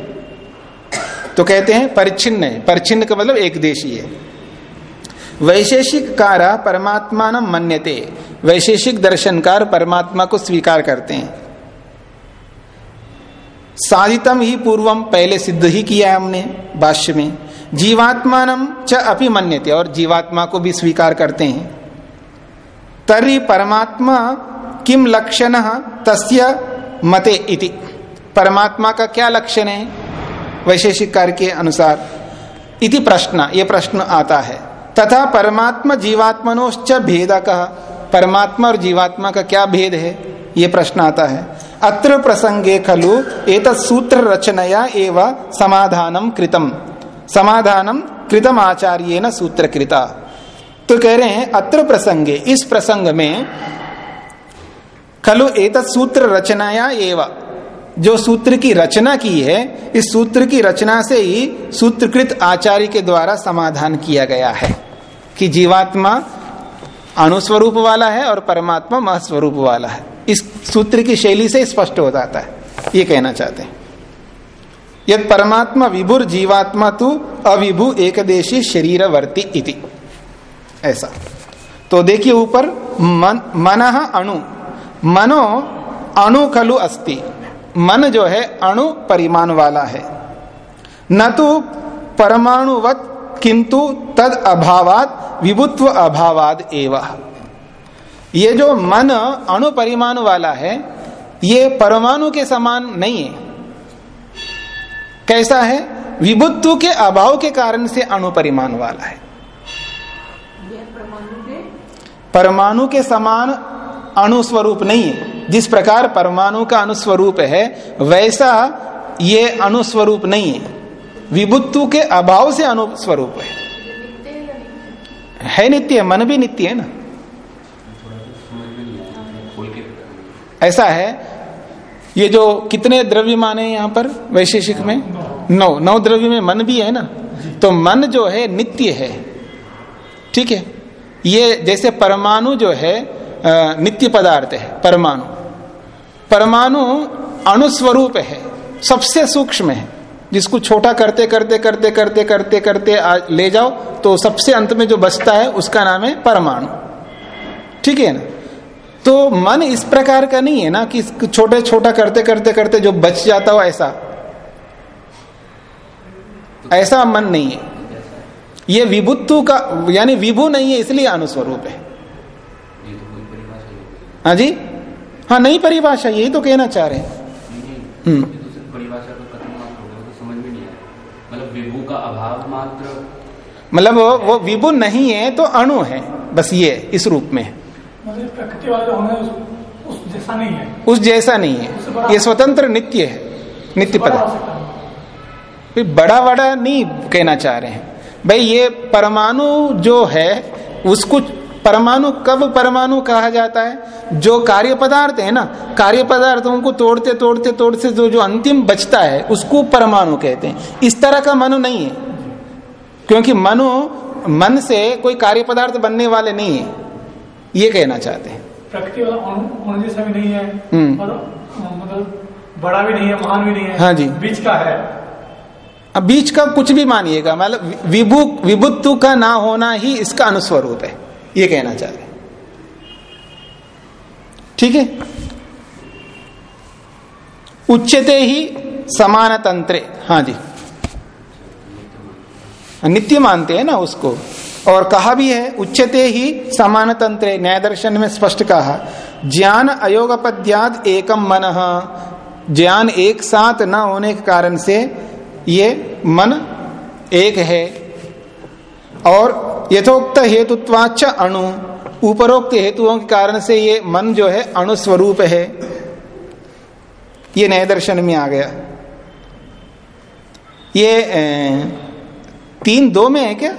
तो कहते हैं परिचिन्न है। परिच्छिन्न का मतलब एक देशी है। वैशेषिक कारा परमात्मा न मन्यते। वैशेषिक दर्शनकार परमात्मा को स्वीकार करते हैं। साधितम ही पूर्वम पहले सिद्ध ही किया है हमने भाष्य में। जीवात्मान च अपि मन्यते और जीवात्मा को भी स्वीकार करते हैं। तरी परमात्मा किम लक्षण तस्य मते इति। परमात्मा का क्या लक्षण है? वैशेषिक कार्य के अनुसार। इति प्रश्न, ये प्रश्न आता है। तथा परमात्मा जीवात्मनोश्च भेद कहा परमात्मा और जीवात्मा का क्या भेद है? ये प्रश्न आता है। अत्र प्रसंगे खलु एक सूत्र रचनया एवं समाधानम कृतम। समाधानम कृतम आचार्य सूत्र कृता तो कह रहे हैं, अत्र प्रसंगे, इस प्रसंग में, खलु एक सूत्र रचनाया एवं। जो सूत्र की रचना की है, इस सूत्र की रचना से ही सूत्रकृत आचार्य के द्वारा समाधान किया गया है, कि जीवात्मा अनुस्वरूप वाला है और परमात्मा महस्वरूप वाला है। इस सूत्र की शैली से स्पष्ट हो जाता है, ये कहना चाहते हैं। यद परमात्मा विभुर जीवात्मा तु अविभु एकदेशी शरीरवर्ती इति। ऐसा। तो देखिए ऊपर, मन मन अणु। मनो अणु खलु अस्ति। मन जो है, अणु परिमाण वाला है। न तो परमाणुवत, किंतु तद अभावात, विभुत्व अभावाद एवं। ये जो मन अणु परिमाण वाला है, ये परमाणु के समान नहीं है। कैसा है? विभुत्व के अभाव के कारण से अणु परिमाण वाला है। परमाणु के समान अणु स्वरूप नहीं है। जिस प्रकार परमाणु का अनुस्वरूप है, वैसा ये अनुस्वरूप नहीं है। विभुत्व के अभाव से अनुस्वरूप है। है नित्य, मन भी नित्य है ना? ऐसा है। ये जो कितने द्रव्य माने यहाँ पर वैशेषिक में? नौ। नौ द्रव्य में मन भी है ना? तो मन जो है, नित्य है। ठीक है? ये जैसे परमाणु जो है नित्य पदार्थ है, परमाणु। परमाणु अणुस्वरूप है, सबसे सूक्ष्म है। जिसको छोटा करते करते करते करते करते करते ले जाओ तो सबसे अंत में जो बचता है, उसका नाम है परमाणु। ठीक है ना? तो मन इस प्रकार का नहीं है ना कि छोटे, छोटा करते करते करते जो बच जाता हो ऐसा। ऐसा मन नहीं है। ये विभुत्व का यानी विभु नहीं है इसलिए अनुस्वरूप है। हाँ। जी? हाँ नई परिभाषा यही तो कहना चाह रहे हैं। हम्म। परिभाषा तो तो समझ में नहीं आया मतलब विभू का मतलब वो, वो विभु नहीं है तो अणु है बस ये इस रूप में। मतलब प्रकृति वाले होने उस, जैसा नहीं है। उस जैसा नहीं है। ये स्वतंत्र नित्य है नित्य पदार्थ। बड़ा बड़ा नहीं कहना चाह रहे हैं। भाई ये परमाणु जो है उसको परमाणु कब परमाणु कहा जाता है? जो कार्य पदार्थ है ना कार्य पदार्थों को तोड़ते तोड़ते तोड़ते जो जो अंतिम बचता है उसको परमाणु कहते हैं। इस तरह का मनु नहीं है। क्योंकि मनु मन से कोई कार्य पदार्थ बनने वाले नहीं है। ये कहना चाहते हैं। प्रकृति वाला जैसा भी नहीं है हम्म। और मतलब बड़ा भी नहीं है महान भी नहीं है हाँ जी। बीच का है। अब बीच का कुछ भी मानिएगा मतलब विभु, विभुत्व का ना होना ही इसका अनुस्वरूप है, ये कहना चाह रहे ठीक है? उच्चते ही समान तंत्रे हाँ जी। नित्य मानते हैं ना उसको, और कहा भी है उच्चते ही समान तंत्र न्याय दर्शन में स्पष्ट कहा, ज्ञान अयोगपद्याद एकम मन, ज्ञान एक साथ न होने के कारण से ये मन एक है। और यथोक्त हेतुत्वाच अणु उपरोक्त हेतुओं के कारण से ये मन जो है अणु स्वरूप है। ये नए दर्शन में आ गया। ये तीन दो में है क्या?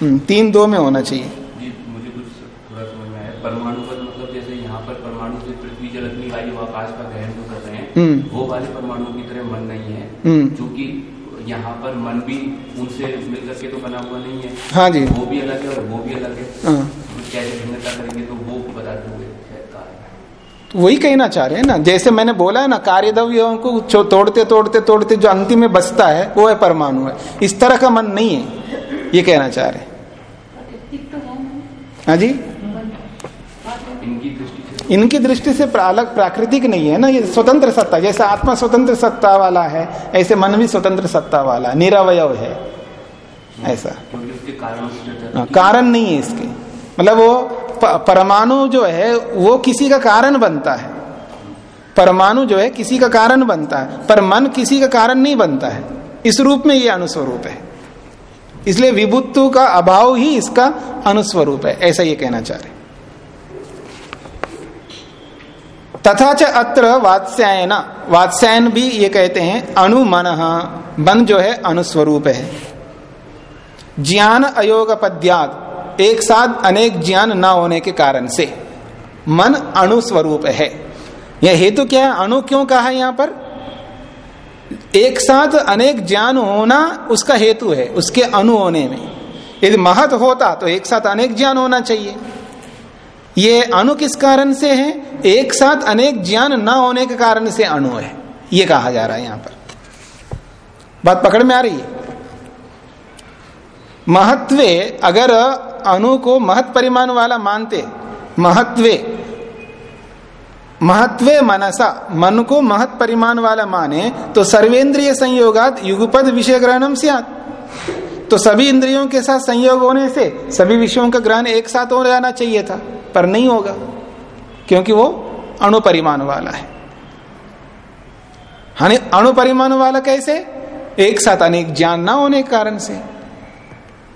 हम्म, तीन दो में होना चाहिए। मुझे कुछ थोड़ा समझ में आया। परमाणु पद मतलब जैसे यहाँ पर परमाणु से पृथ्वी जल अग्नि वायु आकाश का ग्रहण जो कर रहे हैं हम्म। वो वाले परमाणु की है हम्म। क्योंकि यहाँ पर मन भी उनसे मिलकर के तो बना हुआ नहीं है। हाँ जी। वो भी अलग है और वो भी अलग है। हाँ। कैसे भिन्नता करेंगे तो वो बताते हुए है। तो वही कहना चाह रहे हैं ना जैसे मैंने बोला है ना कार्यद्रव्यों को जो तोड़ते तोड़ते तोड़ते जो अंतिम में बसता है वो है परमाणु है। इस तरह का मन नहीं है ये कहना चाह रहे हैं। हाँ जी। से इनकी दृष्टि से अलग प्राकृतिक नहीं है ना ये स्वतंत्र सत्ता जैसे आत्मा स्वतंत्र सत्ता वाला है ऐसे मन भी स्वतंत्र सत्ता वाला निरवय है। ऐसा। कारण हाँ, कारण नहीं है इसके। मतलब वो परमाणु जो है वो किसी का कारण बनता है। परमाणु जो है किसी का कारण बनता है पर मन किसी का कारण नहीं बनता है। इस रूप में ये अनुस्वरूप है। इसलिए विभुत्व का अभाव ही इसका अनुस्वरूप है ऐसा ये कहना चाह रहे तथा च अत्र वात्स्यायन। वात्स्यायन भी ये कहते हैं अणु मन जो है अनुस्वरूप है। ज्ञान अयोग पद्यात एक साथ अनेक ज्ञान न होने के कारण से। मन अणु स्वरूप है। यह हेतु क्या है? अणु क्यों कहा है यहाँ पर? एक साथ अनेक ज्ञान होना उसका हेतु है, उसके अणु होने में। यदि महत होता तो एक साथ अनेक ज्ञान होना चाहिए। ये अणु किस कारण से है? एक साथ अनेक ज्ञान न होने के कारण से अणु है। ये कहा जा रहा है यहाँ पर। बात पकड़ में आ रही है। महत्वे अगर अणु को महत परिमाण वाला मानते महत्वे महत्वे मनसा, मन को महत परिमाण वाला माने तो सर्वेंद्रिय संयोगात युगपद विषय ग्रहणम सियात। तो सभी इंद्रियों के साथ संयोग होने से सभी विषयों का ग्रहण एक साथ हो जाना चाहिए था। पर नहीं होगा, क्योंकि वो अणुपरिमाण वाला है। हानि अणु परिमाण वाला कैसे? एक साथ अनेक ज्ञान ना होने के कारण से।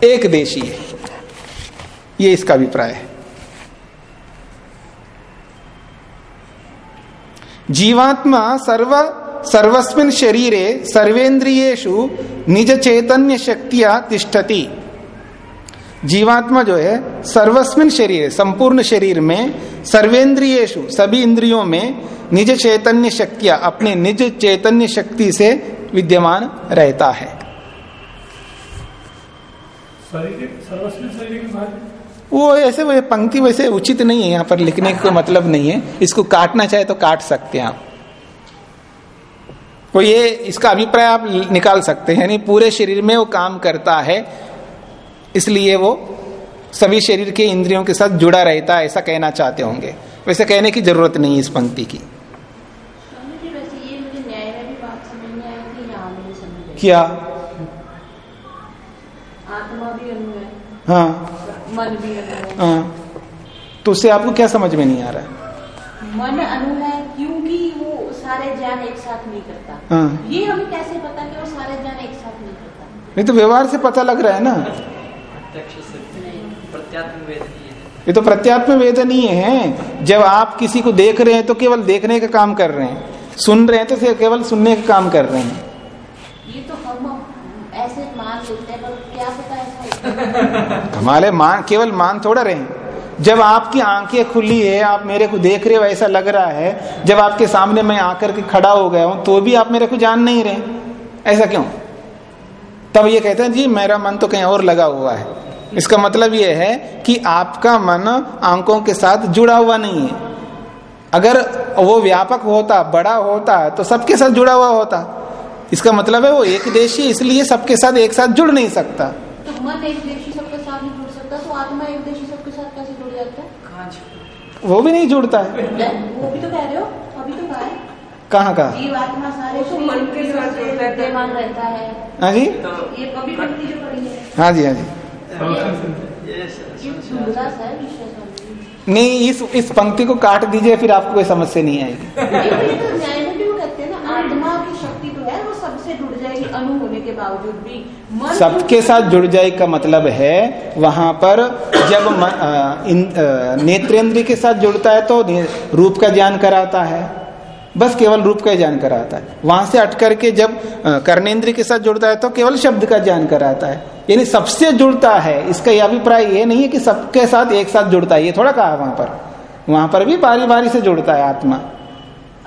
एक देशी है। ये इसका अभिप्राय है। जीवात्मा सर्व, सर्वस्मिन शरीरे सर्वेन्द्रियु निज चैतन्य शक्तिया तिष्ठति। जीवात्मा जो है सर्वस्मिन शरीर संपूर्ण शरीर में सर्वेंद्रियेशु सभी इंद्रियों में निज चैतन्य शक्तियाँ अपने निज चैतन्य शक्ति से विद्यमान रहता है। वो ऐसे वो पंक्ति वैसे उचित नहीं है यहाँ पर लिखने का मतलब नहीं है। इसको काटना चाहे तो काट सकते हैं आप। वो ये इसका अभिप्राय आप निकाल सकते हैं यानी पूरे शरीर में वो काम करता है। इसलिए वो सभी शरीर के इंद्रियों के साथ जुड़ा रहता है ऐसा कहना चाहते होंगे। वैसे कहने की ज़रूरत नहीं इस पंक्ति की। क्या? आत्मा भी हाँ। मन भी हाँ। तो उससे आपको क्या समझ में नहीं आ रहा? है मन अनु है क्योंकि वो सारे ज्ञान एक साथ नहीं करता। हाँ। ये हमें कैसे पता कि वो सारे ज्ञान एक साथ नहीं करता? नहीं तो व्यवहार से पता लग रहा है ना। प्रत्यक्ष प्रत्यात्म ही है। ये तो प्रत्यात्म वेदनीय है। जब आप किसी को देख रहे हैं तो केवल देखने का काम कर रहे हैं। सुन रहे हैं तो सिर्फ़ केवल सुनने का काम कर रहे हैं। ये तो हम ऐसे मान लेते हैं पर क्या पता ऐसा है? [laughs] हमारे मान केवल मान थोड़ा रहे। जब आपकी आँखें खुली है आप मेरे को देख रहे हो ऐसा लग रहा है। जब आपके सामने मैं आकर के खड़ा हो गया हूँ तो भी आप मेरे को जान नहीं रहे। ऐसा क्यों? तब ये कहते हैं जी मेरा मन तो कहीं और लगा हुआ है। इसका मतलब ये है कि आपका मन आँखों के साथ जुड़ा हुआ नहीं है। अगर वो व्यापक होता बड़ा होता तो सबके साथ जुड़ा हुआ होता। इसका मतलब है वो एक देशी इसलिए सबके साथ एक साथ जुड़ नहीं सकता। तो मन एक देशी सबके साथ नहीं जुड़ सकता तो आत्मा एक देशी सबके साथ कैसे जुड़ जाता है? वो भी नहीं जुड़ता है। वो भी तो कह रहे है? कहाँ का तो है। है। हाँ। जी? तो ये कभी व्यक्ति जो पड़ी है। हाँ जी हाँ जी। नहीं इस इस पंक्ति को काट दीजिए फिर आपको कोई समस्या नहीं आएगी। [laughs] तो न्याय में भी वो कहते हैं ना आत्मा की शक्ति तो है वो सबसे जुड़ जाएगी के बावजूद भी। मन सबके साथ जुड़ जाए का मतलब है वहाँ पर जब नेत्रेंद्रिय के साथ जुड़ता है तो रूप का ज्ञान कराता है। बस केवल रूप का ज्ञान कराता है। वहाँ से अट करके जब कर्णेन्द्र के साथ जुड़ता है तो केवल शब्द का ज्ञान कराता है। यानी सबसे जुड़ता है इसका यह अभिप्राय ये नहीं है कि सबके साथ एक साथ जुड़ता है ये थोड़ा कहा वहाँ पर। वहाँ पर भी बारी बारी से जुड़ता है आत्मा।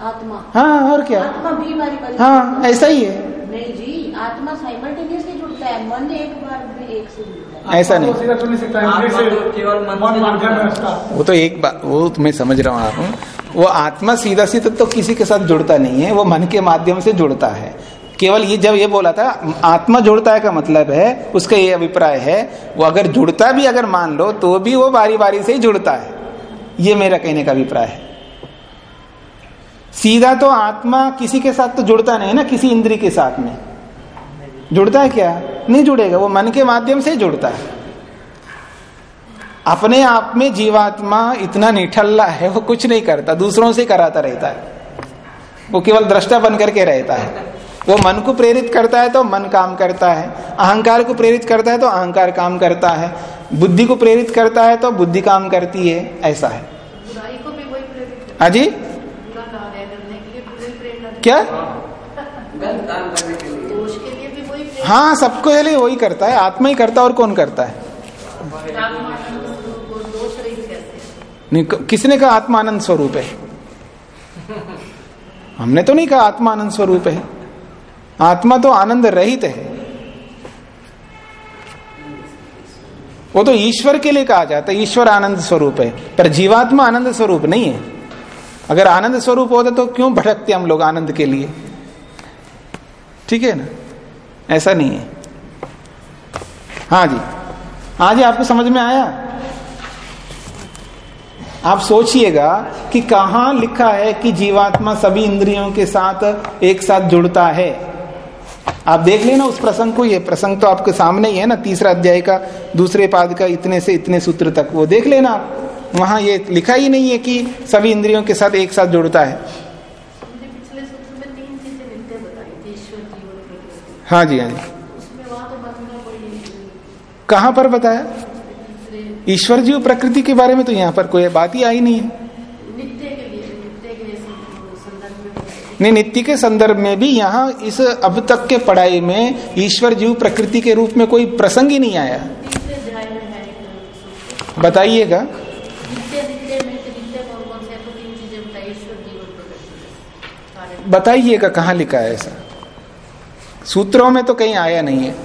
आत्मा। हाँ और क्या? आत्मा भी हमारी परिचित हाँ ऐसा ही है। नहीं जी आत्मा साइमल्टेनियसली जुड़ता है मन एक बार भी एक से जुड़ता है। ऐसा नहीं। तो केवल मन वो तो एक बात वो तो मैं समझ रहा हूँ आप वो आत्मा सीधा सीधा तो किसी के साथ जुड़ता नहीं है, वो मन के माध्यम से जुड़ता है। केवल ये जब ये बोला था, आत्मा जुड़ता है का मतलब है, उसका ये अभिप्राय है, वो अगर जुड़ता भी अगर मान लो तो भी वो बारी बारी से ही जुड़ता है। ये मेरा कहने का अभिप्राय है। सीधा तो आत्मा किसी के साथ तो जुड़ता नहीं है ना, किसी इंद्री के साथ में। जुड़ता है क्या? नहीं जुड़ेगा, वो मन के माध्यम से जुड़ता है। अपने आप में जीवात्मा इतना निठल्ला है वो कुछ नहीं करता दूसरों से कराता रहता है। वो केवल दृष्टा बन करके रहता है। वो मन को प्रेरित करता है तो मन काम करता है। अहंकार को प्रेरित करता है तो अहंकार काम करता है। बुद्धि को प्रेरित करता है तो बुद्धि काम करती है ऐसा है। बुराई को भी वही प्रेरित हाँ। जी? बुरा कार्य करने के लिए भी वही प्रेरणा देता क्या? गलत काम करने के है। लिए। दोष के लिए भी वही प्रेरणा हाँ सबको ये लिए वही करता है। आत्मा ही करता है और कौन करता है आत्मानंद स्वरूप को दोष रहित कहते हैं नहीं किसने कहा आत्मानंद स्वरूप है? हमने तो नहीं कहा आत्मानंद स्वरूप है। आत्मा तो आनंद रहित है। वो तो ईश्वर के लिए कहा जाता है, ईश्वर आनंद स्वरूप है। पर जीवात्मा आनंद स्वरूप नहीं है। अगर आनंद स्वरूप होता तो क्यों भटकते हम लोग आनंद के लिए? ठीक है ना? ऐसा नहीं है। हाँ जी। हाँ जी, आपको समझ में आया? आप सोचिएगा कि कहा लिखा है कि जीवात्मा सभी इंद्रियों के साथ एक साथ जुड़ता है। आप देख लेना उस प्रसंग को ये प्रसंग तो आपके सामने ही है ना तीसरा अध्याय का दूसरे पाद का इतने से इतने सूत्र तक। वो देख लेना आप वहाँ ये लिखा ही नहीं है कि सभी इंद्रियों के साथ एक साथ जुड़ता है। हाँ। जी हाँ जी। तो कहाँ पर बताया? ईश्वर जीव प्रकृति के बारे में तो यहाँ पर कोई बात ही आई नहीं है। नहीं नित्य के संदर्भ में भी यहाँ इस अब तक के पढ़ाई में ईश्वर जीव प्रकृति के रूप में कोई प्रसंग ही नहीं आया। बताइएगा। कारण बताइएगा कहाँ लिखा है ऐसा। सूत्रों में तो कहीं आया नहीं है।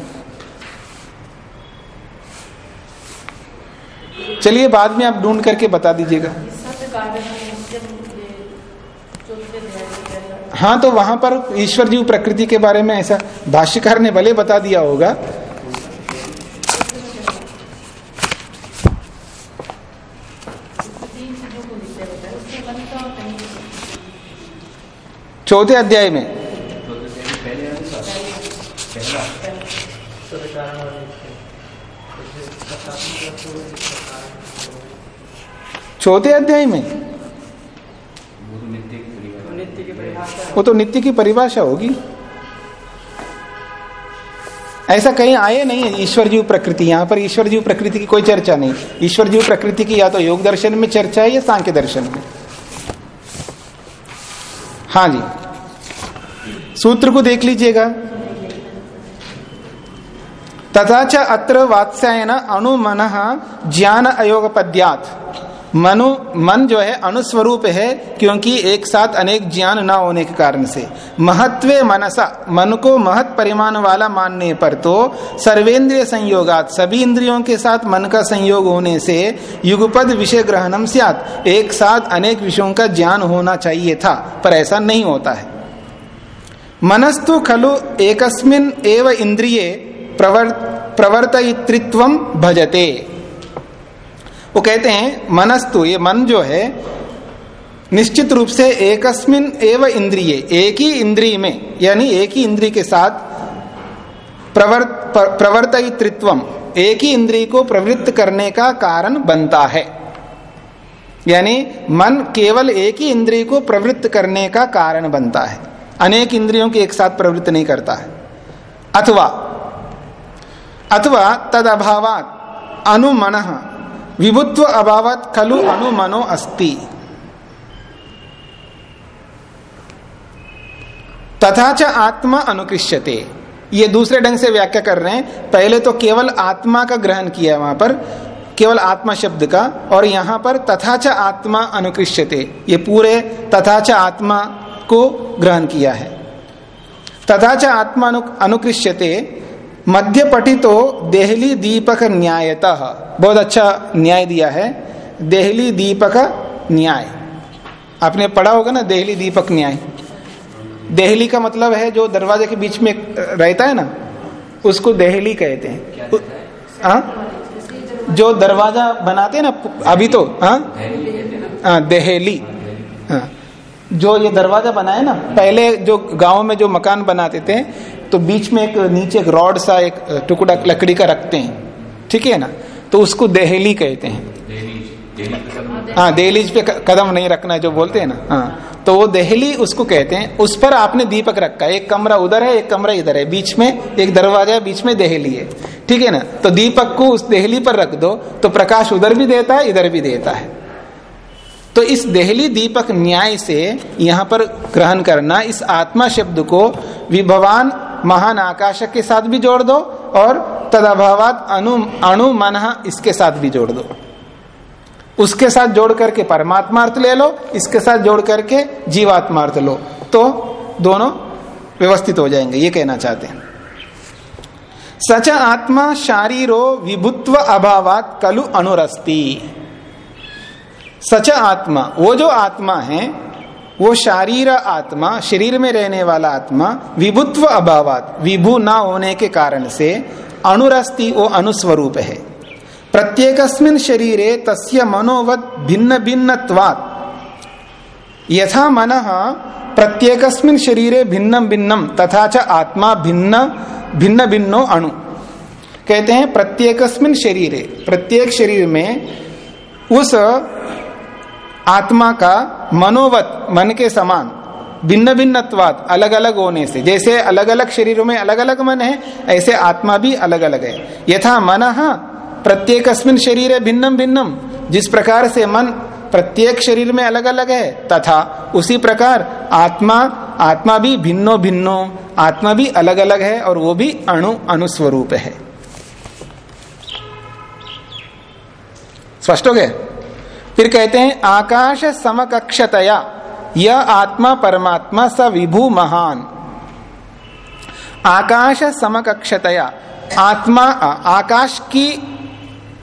चलिए बाद में आप ढूंढ करके बता दीजिएगा। है तो वहाँ पर ईश्वर जीव प्रकृति के बारे में ऐसा भाष्यकार ने भले बता दिया होगा। चौथे अध्याय में सत्य कारण और नित्य तो फिर सत्तात्मक रखो, नित्य कारण चौथे अध्याय में? वो तो नित्य की परिभाषा होगी। ऐसा कहीं आए नहीं है ईश्वर जीव प्रकृति। यहाँ पर ईश्वर जीव प्रकृति की कोई चर्चा नहीं। ईश्वर जीव प्रकृति की या तो योग दर्शन में चर्चा है या सांख्य दर्शन में। हाँ जी। सूत्र को देख लीजिएगा। तथा च अत्र वात्स्यायन अनुमन ज्ञान अयोग पद्यात मनु, मन जो है, अनुस्वरूप है, क्योंकि एक साथ अनेक ज्ञान न होने के कारण से। महत्व मनसा, मन को महत परिमाण वाला मानने पर तो सर्वेंद्रिय संयोगात, सभी इंद्रियों के साथ मन का संयोग होने से युगपद विषय ग्रहणम सियात। एक साथ अनेक विषयों का ज्ञान होना चाहिए था, पर ऐसा नहीं होता है। मनस्तु खलु एकस्मिन एव इंद्रिये प्रवर प्रवर्तयित्रित्व भजते। वो कहते हैं, मनस्तु, ये मन जो है, निश्चित रूप से एकस्मिन एव इंद्रिय, एक ही इंद्रिय में, यानी एक ही इंद्रिय के साथ प्रवर्त प्रवर्तयित्रित्व एक ही इंद्रिय को प्रवृत्त करने का कारण बनता है। यानी मन केवल एक ही इंद्रिय को प्रवृत्त करने का कारण बनता है। अनेक इंद्रियों के एक साथ प्रवृत्त नहीं करता है। अथवा अथवा तद अभावात अनुमन विभुत्व अभावत खलु अनुमनो अस्ति। तथा च आत्मा अनुकृष्यते। ये दूसरे ढंग से व्याख्या कर रहे हैं। पहले तो केवल आत्मा का ग्रहण किया है वहाँ पर, केवल आत्मा शब्द का, और यहाँ पर तथा च आत्मा अनुकृष्यते। ये पूरे तथा च आत्मा को ग्रहण किया है। तथा च आत्मा अनुकृष्यते मध्य पठितो देहली दीपक न्यायतः। बहुत अच्छा न्याय दिया है। देहली दीपक न्याय। आपने पढ़ा होगा ना देहली दीपक न्याय। देहली का मतलब है जो दरवाजे के बीच में रहता है ना उसको देहली कहते हैं। हाँ? जो दरवाज़ा बनाते हैं ना अभी तो हाँ? हाँ देहली। हाँ। जो ये दरवाज़ा बनाए ना पहले जो गाँव में जो मकान बनाते थे तो बीच में एक नीचे एक रॉड सा एक टुकड़ा लकड़ी का रखते हैं। ठीक है ना? तो उसको देहली कहते हैं। हाँ दहलीज पे कदम नहीं रखना जो बोलते हैं ना। हाँ। तो वो दहली उसको कहते हैं। उस पर आपने दीपक रखा है। एक कमरा उधर है, एक कमरा इधर है। बीच में एक दरवाज़ा है, बीच में दहली है। ठीक है ना? तो दीपक को उस दहली पर रख दो तो प्रकाश उधर भी देता है, इधर भी देता है। तो इस देहली दीपक न्याय से यहाँ पर ग्रहण करना, इस आत्मा शब्द को विभवान महान आकाश के साथ भी जोड़ दो और तदभावात अनु, अणु मन इसके साथ भी जोड़ दो। उसके साथ जोड़ करके परमात्मार्थ ले लो, इसके साथ जोड़ करके जीवात्मार्थ लो। तो दोनों व्यवस्थित हो जाएँगे, ये कहना चाहते हैं। सच आत्मा शारीरो विभुत्व अभावात कलु अनुरस्ती। सच आत्मा, वो जो आत्मा है वो शारीर आत्मा, शरीर में रहने वाला आत्मा, विभुत्व अभावात, विभु ना होने के कारण से अनुरस्ति वो अनुस्वरूप है। प्रत्येकस्मिन शरीरे तस्य मनोवत भिन्न भिन्नत्वात्। यथा मन प्रत्येकस्मिन शरीरे भिन्नम भिन्नम तथा च आत्मा भिन्न भिन्न भिन्नो अणु। कहते हैं प्रत्येकस्मिन शरीरे, प्रत्येक शरीर में उस आत्मा का मनोवत, मन के समान भिन्न भिन्नत्वात अलग अलग होने से। जैसे अलग अलग शरीरों में अलग अलग मन है, ऐसे आत्मा भी अलग अलग है। यथा मन प्रत्येक शरीर है भिन्नम भिन्नम जिस प्रकार से मन प्रत्येक शरीर में अलग अलग है, तथा उसी प्रकार आत्मा आत्मा भी भिन्नो भिन्नो आत्मा भी अलग अलग है और वो भी अणु अनुस्वरूप है। स्पष्ट हो गया? फिर कहते हैं, आकाश समकक्षतया यह आत्मा परमात्मा स विभु महान। आकाश समकक्षतया, आत्मा आकाश की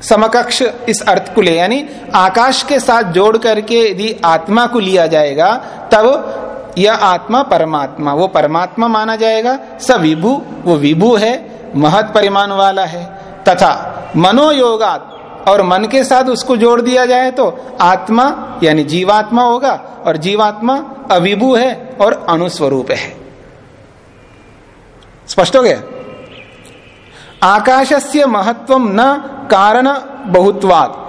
समकक्ष इस अर्थ को ले, यानी आकाश के साथ जोड़ करके यदि आत्मा को लिया जाएगा, तब यह आत्मा परमात्मा, वो परमात्मा माना जाएगा, स विभु, वो विभु है, महत परिमाण वाला है, तथा मनोयोगात और मन के साथ उसको जोड़ दिया जाए तो आत्मा यानी जीवात्मा होगा और जीवात्मा अविभु है और अनुस्वरूप है। स्पष्ट हो गया? आकाशस्य महत्व न कारण बहुत्वाद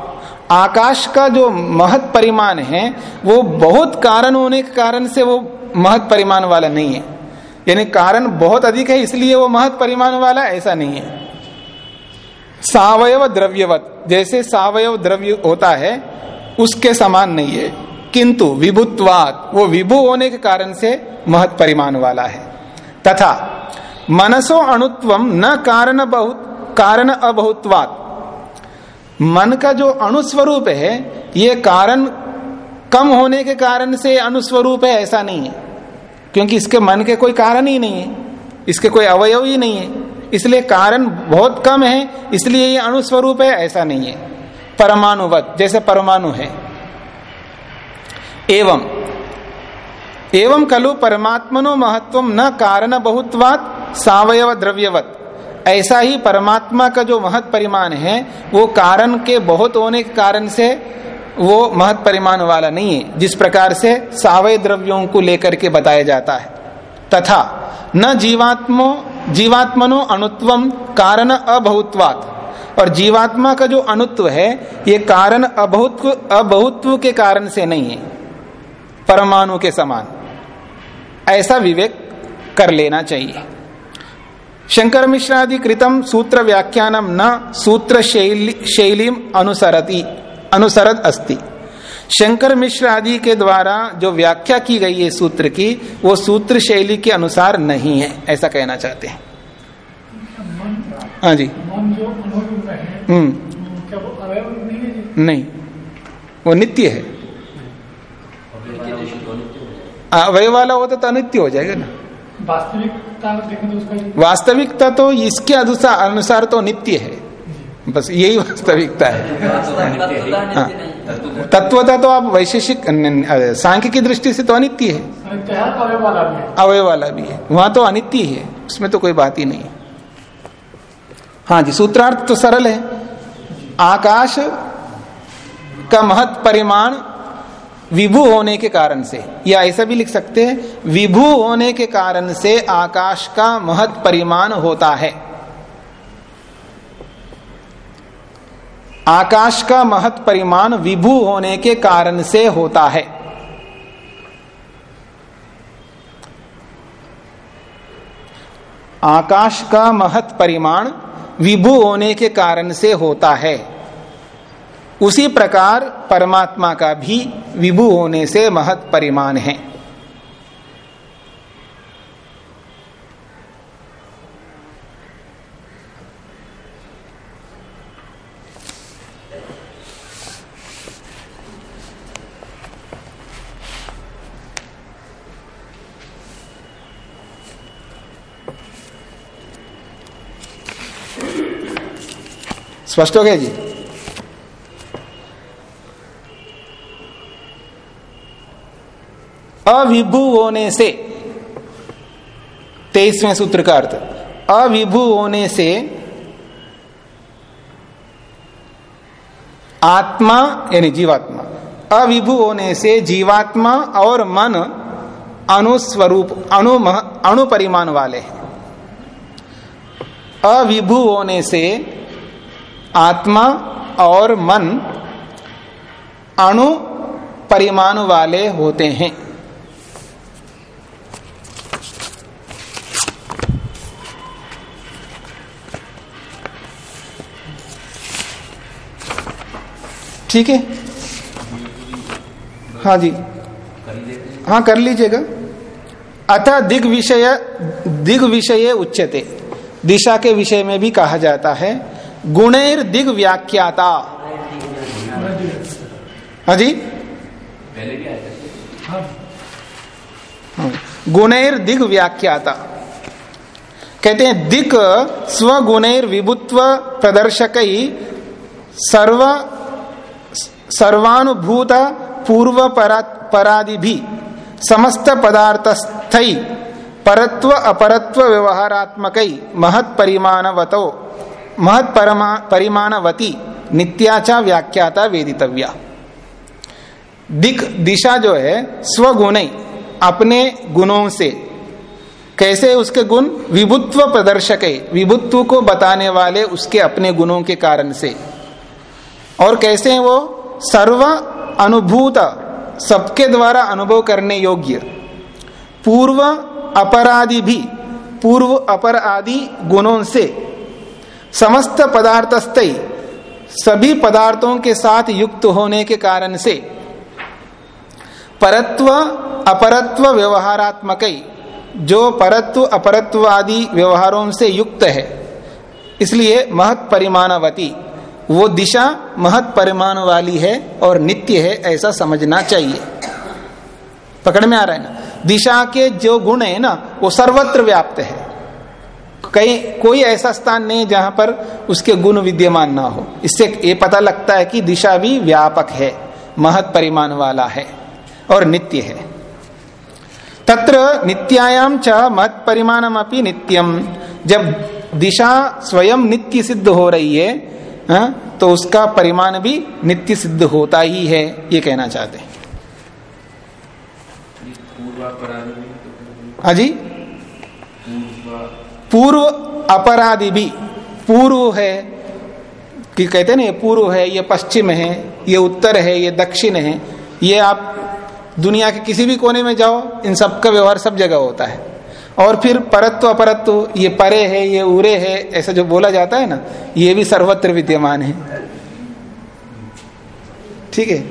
आकाश का जो महत परिमाण है, वो बहुत कारण होने के कारण से वो महत परिमाण वाला नहीं है। यानी कारण बहुत अधिक है, इसलिए वो महत परिमाण वाला ऐसा नहीं है। सावयव द्रव्यवत। जैसे सावयव द्रव्य होता है, उसके समान नहीं है। किंतु विभुत्वात, वो विभु होने के कारण से महत परिमाण वाला है। तथा मनसो अणुत्वम न कारण बहुत कारण अबहुत्वात। मन का जो अणुस्वरूप है, ये कारण कम होने के कारण से अनुस्वरूप है, ऐसा नहीं है। क्योंकि इसके मन के कोई कारण ही नहीं है, इसके कोई अवयव ही नहीं है। इसलिए कारण बहुत कम है, इसलिए ये अणुस्वरूप है, ऐसा नहीं है। परमाणुवत, जैसे परमाणु है। एवं एवं खलु परमात्मनो महत्व न कारण बहुत्वात, सावयव द्रव्यवत। ऐसा ही परमात्मा का जो महत परिमाण है, वो कारण के बहुत होने के कारण से वो महत परिमाण वाला नहीं है, जिस प्रकार से सावय द्रव्यों को लेकर के बताया जाता है। तथा न जीवात्मो, जीवात्मनो अणुत्वम कारण अबहुत्वात। और जीवात्मा का जो अणुत्व है, ये कारण अबहुत्व अबहुत्व के कारण से नहीं है। परमाणु के समान। ऐसा विवेक कर लेना चाहिए। शंकर मिश्रादि कृतम सूत्र व्याख्यानम न सूत्र शैली, शैलीम अनुसरती, अनुसरत अस्ति। शंकर मिश्र आदि के द्वारा जो व्याख्या की गई है सूत्र की वो सूत्र शैली के अनुसार नहीं है ऐसा कहना चाहते हैं। हाँ जी। है हम्म। नहीं। है वो नित्य है। अवय वाला होता तो अनित्य हो जाएगा ना। वास्तविकता तो वास्तविकता तो इसके अनुसार अनुसार तो नित्य है। बस यही वास्तविकता है। हाँ। तत्वता तो आप वैशेषिक सांख्य की दृष्टि से तो अनित्य है। अवय वाला भी है। वहाँ तो अनित्य ही है। उसमें तो कोई बात ही नहीं है। हाँ जी, सूत्रार्थ तो सरल है। आकाश का महत परिमाण विभू होने के कारण से, या ऐसा भी लिख सकते हैं, विभू होने के कारण से आकाश का महत परिमाण होता है। आकाश का महत परिमाण विभू होने के कारण से होता है। आकाश का महत परिमाण विभु होने के कारण से होता है। उसी प्रकार परमात्मा का भी विभु होने से महत परिमाण है। स्पष्ट हो गया जी? अविभु होने से, तेईसवें सूत्र का अर्थ अविभु होने से आत्मा, यानी जीवात्मा अविभु होने से जीवात्मा और मन अनुस्वरूप अणु अणु परिमाण वाले हैं। अविभु होने से आत्मा और मन अणु परिमाण वाले होते हैं। ठीक है? हाँ जी। हाँ कर लीजिएगा। अतः दिग विषय दिग विषय उच्चते दिशा के विषय में भी कहा जाता है। गुणेर दिग व्याख्याता हाँ जी? पहले भी आया था गुणैर दिग व्याख्याता कहते हैं, दिक स्वगुणैर विभुत्व प्रदर्शक सर्व सर्वानुभूत पूर्व परादि भी समस्त पदार्थस्थ परत्व अपरत्व व्यवहारात्मक महत परिमाणवतो महत परिमाणवती नित्याचा व्याख्याता वेदितव्या। दिक दिशा जो है, स्वगुण, अपने गुणों से। कैसे उसके गुण? विभुत्व प्रदर्शक है विभुत्व को बताने वाले उसके अपने गुणों के कारण से। और कैसे वो? सर्व अनुभूत, सबके द्वारा अनुभव करने योग्य। पूर्व अपराधि भी, पूर्व अपर आदि गुणों से समस्त पदार्थस्थ सभी पदार्थों के साथ युक्त होने के कारण से परत्व अपरत्व व्यवहारात्मक, जो परत्व अपरत्व आदि व्यवहारों से युक्त है, इसलिए महत परिमाणवती। वो दिशा महत परिमाण वाली है और नित्य है, ऐसा समझना चाहिए। पकड़ में आ रहा है ना? दिशा के जो गुण है ना, वो सर्वत्र व्याप्त है। कहीं कोई ऐसा स्थान नहीं जहाँ पर उसके गुण विद्यमान ना हो। इससे ये पता लगता है कि दिशा भी व्यापक है महत परिमाण वाला है और नित्य है। तत्र नित्यायाम च मत परिमाणम अपनी नित्यम जब दिशा स्वयं नित्य सिद्ध हो रही है हा? तो उसका परिमाण भी नित्य सिद्ध होता ही है ये कहना चाहते हैं। हाँ जी? पूर्व अपराधी भी, पूर्व है, कि कहते ना, ये पूर्व है, ये पश्चिम है, ये उत्तर है, ये दक्षिण है, ये आप दुनिया के किसी भी कोने में जाओ, इन सब का व्यवहार सब जगह होता है। और फिर परत्व, अपरत्व, ये परे है, ये उरे है, ऐसा जो बोला जाता है ना, ये भी सर्वत्र विद्यमान है। ठीक है?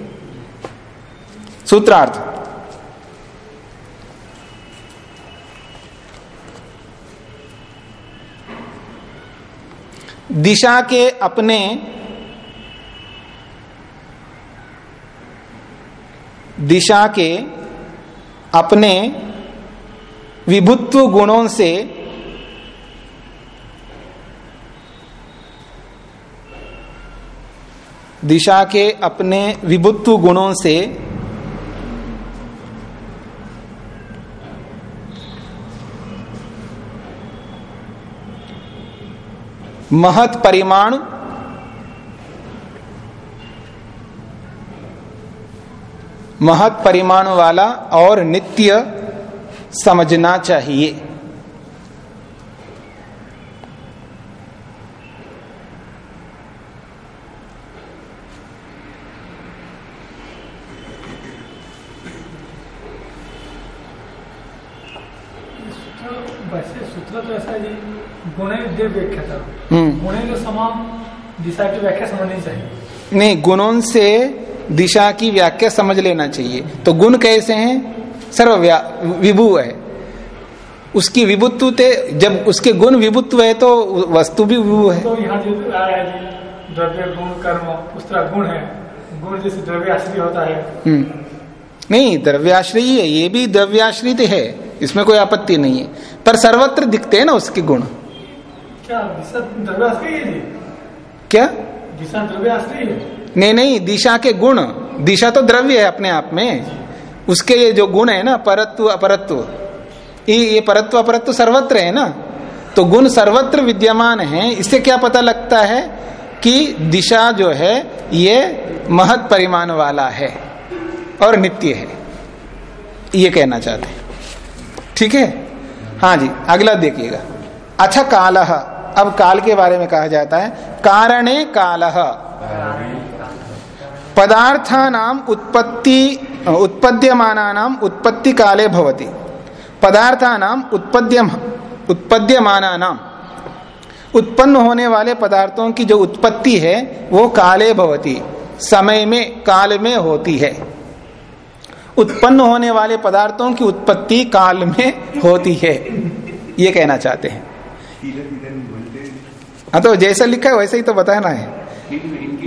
सूत्रार्थ। दिशा के अपने दिशा के अपने विभुत्व गुणों से दिशा के अपने विभुत्व गुणों से महत परिमाण महत परिमाण वाला और नित्य समझना चाहिए वैसे सूत्र तो ऐसा जी व्याख्या था। गुणे के समान दिशा की व्याख्या समझनी चाहिए। नहीं गुणों से दिशा की व्याख्या समझ लेना चाहिए। तो गुण कैसे हैं? सर्व विभु है। उसकी विभुत्व ते जब उसके गुण विभुत्व है तो वस्तु भी विभु है। तो यहाँ जो आया है द्रव्य गुण कर्म उस तरह गुण है। गुण जैसे द्रव्य आश्रय होता है। हम्म। नहीं द्रव्याश्रयी है ये भी द्रव्याश्रित है। इसमें कोई आपत्ति नहीं है। पर सर्वत्र दिखते हैं ना उसके गुण। क्या दिशा द्रव्य आश्रय है? क्या? दिशा द्रव्य आश्रय है। नहीं नहीं दिशा के गुण। दिशा तो द्रव्य है अपने आप में। उसके ये जो गुण है ना परत्व अपरत्व। ये ये परत्व अपरत्व सर्वत्र है ना। तो गुण सर्वत्र विद्यमान है। इससे क्या पता लगता है कि दिशा जो है ये महत परिमाण वाला है और नित्य है। ये कहना चाहते हैं। ठीक है? हाँ जी अगला देखिएगा। अच्छा काल अब काल के बारे में कहा जाता है। कारणे काल। पदार्थानाम उत्पत्ति, उत्पद्यमानानाम उत्पत्ति काले भवति। पदार्थानाम उत्पद्य उत्पद्यमानानाम। उत्पन्न होने वाले पदार्थों की जो उत्पत्ति है, वो काले भवती। समय में, काल में होती है। उत्पन्न होने वाले पदार्थों की उत्पत्ति काल में होती है। ये कहना चाहते हैं। हाँ तो जैसा लिखा है, वैसे ही तो बताना है।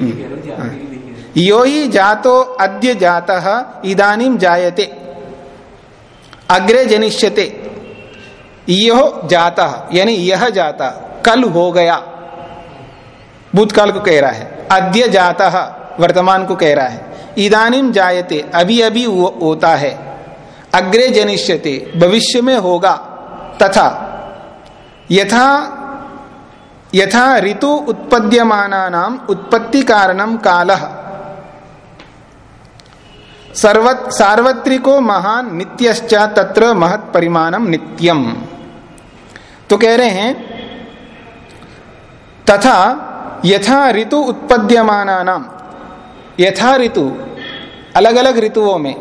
हूँ। यो ही जातो अद्य जातः, इदानीं जायते, अग्रे जनिष्यते। यो जाता, यानी यह जाता, कल हो गया। भूतकाल को कह रहा है। अद्य जाता, वर्तमान को कह रहा है। इदानीम जायते, अभी अभी वो होता है। अग्रे जनिष्यते, भविष्य में होगा, तथा यथा यथा ऋतु उत्पद्यमानानाम उत्पत्ति कारणम कालः सर्वत सार्वत्रिको महान नित्यश्च तत्र महत परिमाणम नित्यम तो कह रहे हैं, तथा यथा ऋतु उत्पद्यमानानाम, यथा ऋतु अलग अलग ऋतुओं में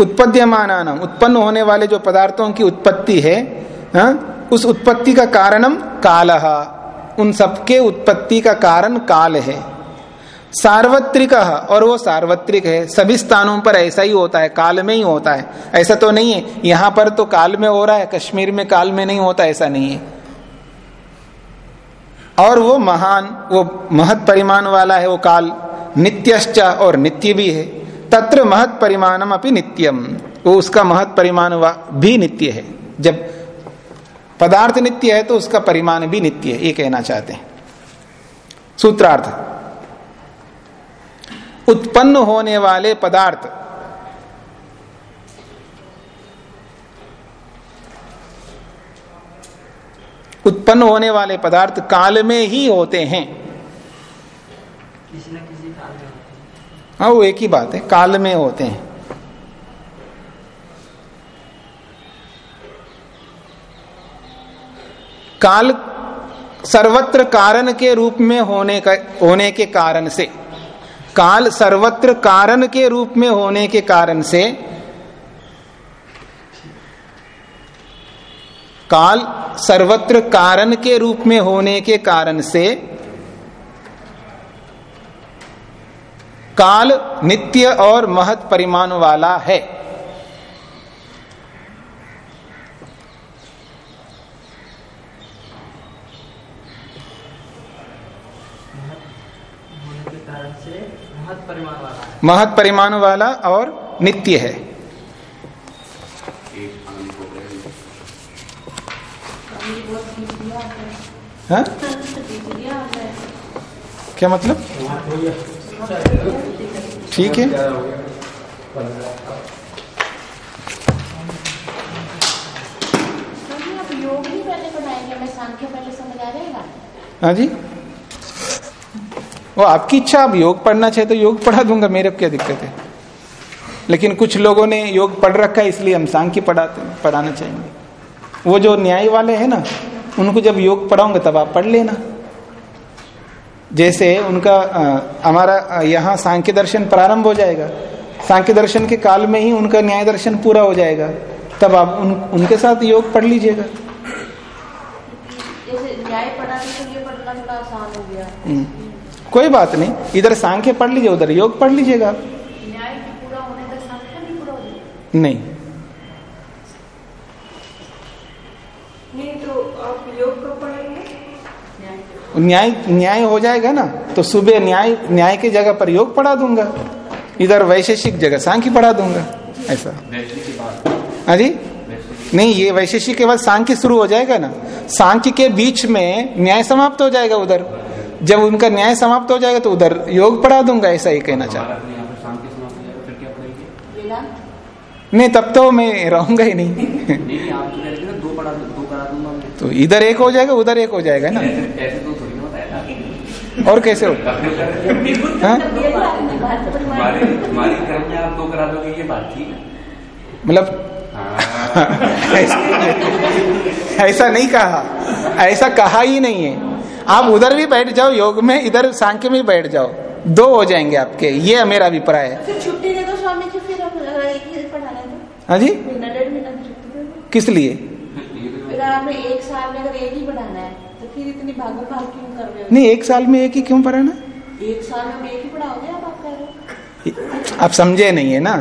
उत्पद्यमानानाम, उत्पन्न होने वाले जो पदार्थों की उत्पत्ति है, हा? उस उत्पत्ति का कारणम काल उन सबके उत्पत्ति का कारण काल है। सार्वत्रिक, और वो सार्वत्रिक है। सभी स्थानों पर ऐसा ही होता है, काल में ही होता है। ऐसा तो नहीं है, यहाँ पर तो काल में हो रहा है, कश्मीर में काल में नहीं होता, ऐसा नहीं है। और वो महान, वो महत परिमाण वाला है, वो काल नित्यश्च और नित्य भी है। तत्र महत परिमाणम अपनी नित्यम। वो उसका महत परिमाण भी नित्य है। जब पदार्थ नित्य है तो उसका परिमाण भी नित्य है ये कहना चाहते हैं। सूत्रार्थ उत्पन्न होने वाले पदार्थ। उत्पन्न होने वाले पदार्थ काल में ही होते हैं। किसी न किसी काल में होते हैं। हाँ वो एक ही बात है काल में होते हैं। काल सर्वत्र कारण के रूप में होने का, होने के कारण से, काल सर्वत्र कारण के रूप में होने के कारण से, काल सर्वत्र कारण के रूप में होने के कारण से, काल नित्य और महत परिमाण वाला है होने के कारण से महत परिमाण वाला है महत परिमाण वाला और नित्य है। हो? क्या मतलब? ठीक है। हाँ जी। वो आपकी इच्छा आप योग पढ़ना चाहे तो योग पढ़ा दूँगा मेरे को क्या दिक्कत है? लेकिन कुछ लोगों ने योग पढ़ रखा है इसलिए हम सांख्य पढ़ाते पढ़ाना चाहेंगे। वो जो न्याय वाले हैं ना उनको जब योग पढ़ाऊँगा तब आप पढ़ लेना। जैसे उनका हमारा यहाँ सांख्य दर्शन प्रारंभ हो जाएगा। सांख्य दर्शन के काल में ही उनका न्याय दर्शन पूरा हो जाएगा। तब आप उन, उनके साथ योग पढ़ लीजिएगा। जैसे न्याय पढ़ाने के लिए पढ़ना थोड़ा आसान हो गया। हम्म। कोई बात नहीं, इधर सांख्य पढ़ लीजिए, उधर योग पढ़ लीजिएगा नहीं। न्याय न्याय हो जाएगा ना तो सुबह न्याय न्याय की जगह पर योग पढ़ा दूँगा। इधर वैशेषिक जगह सांख्य पढ़ा दूँगा, ऐसा। बाद हाँ नहीं, ये वैशेषिक के बाद सांख्य शुरू हो जाएगा ना। सांख्य के बीच में न्याय समाप्त हो जाएगा उधर। जब उनका न्याय समाप्त हो जाएगा तो उधर योग पढ़ा दूँगा ऐसा ही कहना चाहता हमारा अपने यहाँ पर शांति समाप्त हो जाएगा फिर क्या पढ़ेंगे? वेदांत नहीं तब तो मैं रहूँगा ही नहीं। नहीं नहीं तो कह रहे थे ना दो पढ़ा दो करा तो इधर एक हो जाएगा उधर एक हो जाएगा ना। तो है और कैसे हाँ? थी। मतलब हाँ। ऐसा नहीं कहा ऐसा कहा ही नहीं है। आप उधर भी बैठ जाओ योग में इधर सांख्य में बैठ जाओ। दो हो जाएँगे आपके। ये मेरा अभिप्राय है। फिर छुट्टी दे दो स्वामी जी फिर ही हाँ जी? किस लिए? एक साल में अगर एक ही पढ़ाना है तो फिर इतनी भागो भाग क्यों कर रहे हो? नहीं एक साल में एक ही क्यों पढ़ाना? एक साल में एक ही पढ़ाओगे आप आप कह रहे हो आप समझे नहीं है ना?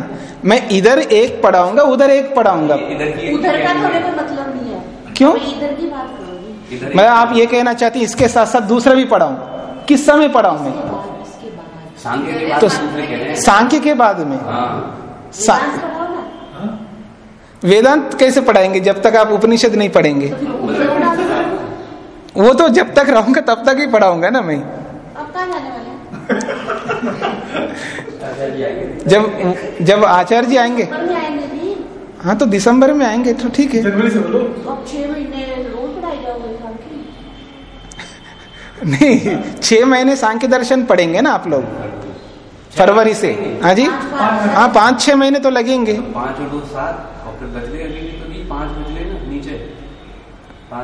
मैं इधर एक पढ़ाऊँगा उधर एक पढ़ाऊँगा। उधर का थोड़े मतलब नहीं है। क्यों? इधर की बात मैं आप ये कहना चाहती इसके साथ साथ दूसरा भी पढ़ाऊं। किस समय पढ़ाऊं मैं? तो सांख्य के बाद में? हाँ। सा- वेदांत कैसे पढ़ाएँगे? जब तक आप उपनिषद नहीं पढ़ेंगे। तो। वो तो जब तक रहूँगा तब तक ही पढ़ाऊँगा ना मैं। हैं? जब जब आचार्य जी आएँगे हाँ तो दिसंबर में आएँगे तो ठीक है। जनवरी से बोलो तो अब छह महीने रोज पढ़ाई जाओगे शाम की नहीं छह महीने सांख्य दर्शन पढ़ेंगे ना आप लोग? फरवरी से। हाँ जी? हाँ पाँच छह महीने तो लगेंगे।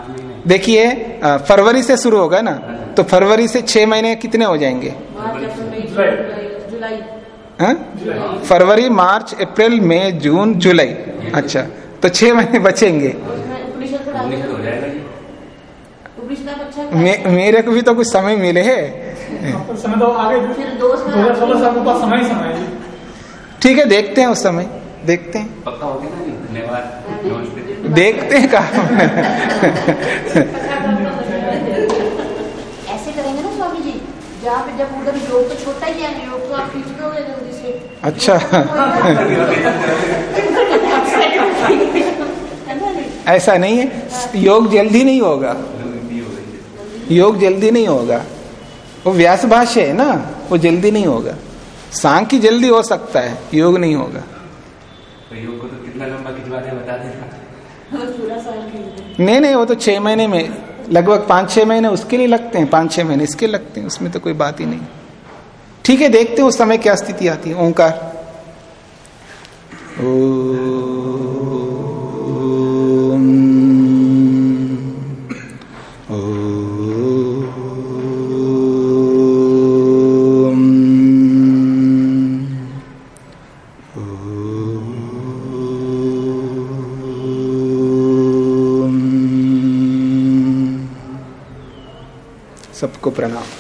महीने। देखिए फरवरी से शुरू होगा ना तो फरवरी से छह महीने कितने हो जाएँगे? हाँ? फरवरी मार्च अप्रैल मई जून जुलाई। अच्छा तो छह महीने बचेंगे उसमें उपनिषद पढ़ा उन्नीस हो जाएगा जी उपनिषद आप अच्छा मे, मेरे को भी तो कुछ समय मिले है। तो समय ही ठीक है देखते हैं उस समय देखते हैं। पक्का हो गया ना धन्यवाद। देखते हैं कहा ऐसे करेंगे ना स्वामी जी जहाँ पे जब उधर योग तो छोटा ही है योग तो आप खींच जल्दी से। अच्छा। है? [laughs] ऐसा नहीं है योग जल्दी नहीं होगा। योग जल्दी नहीं होगा। वो व्यास भाष्य है ना वो जल्दी नहीं होगा। सांख्य जल्दी हो सकता है योग नहीं होगा। तो योग को तो कितना लंबा खिंचवाते बता देना। पूरा साल खींच दो नहीं नहीं वो तो छह महीने में लगभग पाँच छह महीने उसके लिए लगते हैं पाँच छह महीने इसके लगते हैं उसमें तो कोई बात ही नहीं। ठीक है देखते हैं उस समय क्या स्थिति आती है। ओंकार। सबको प्रणाम।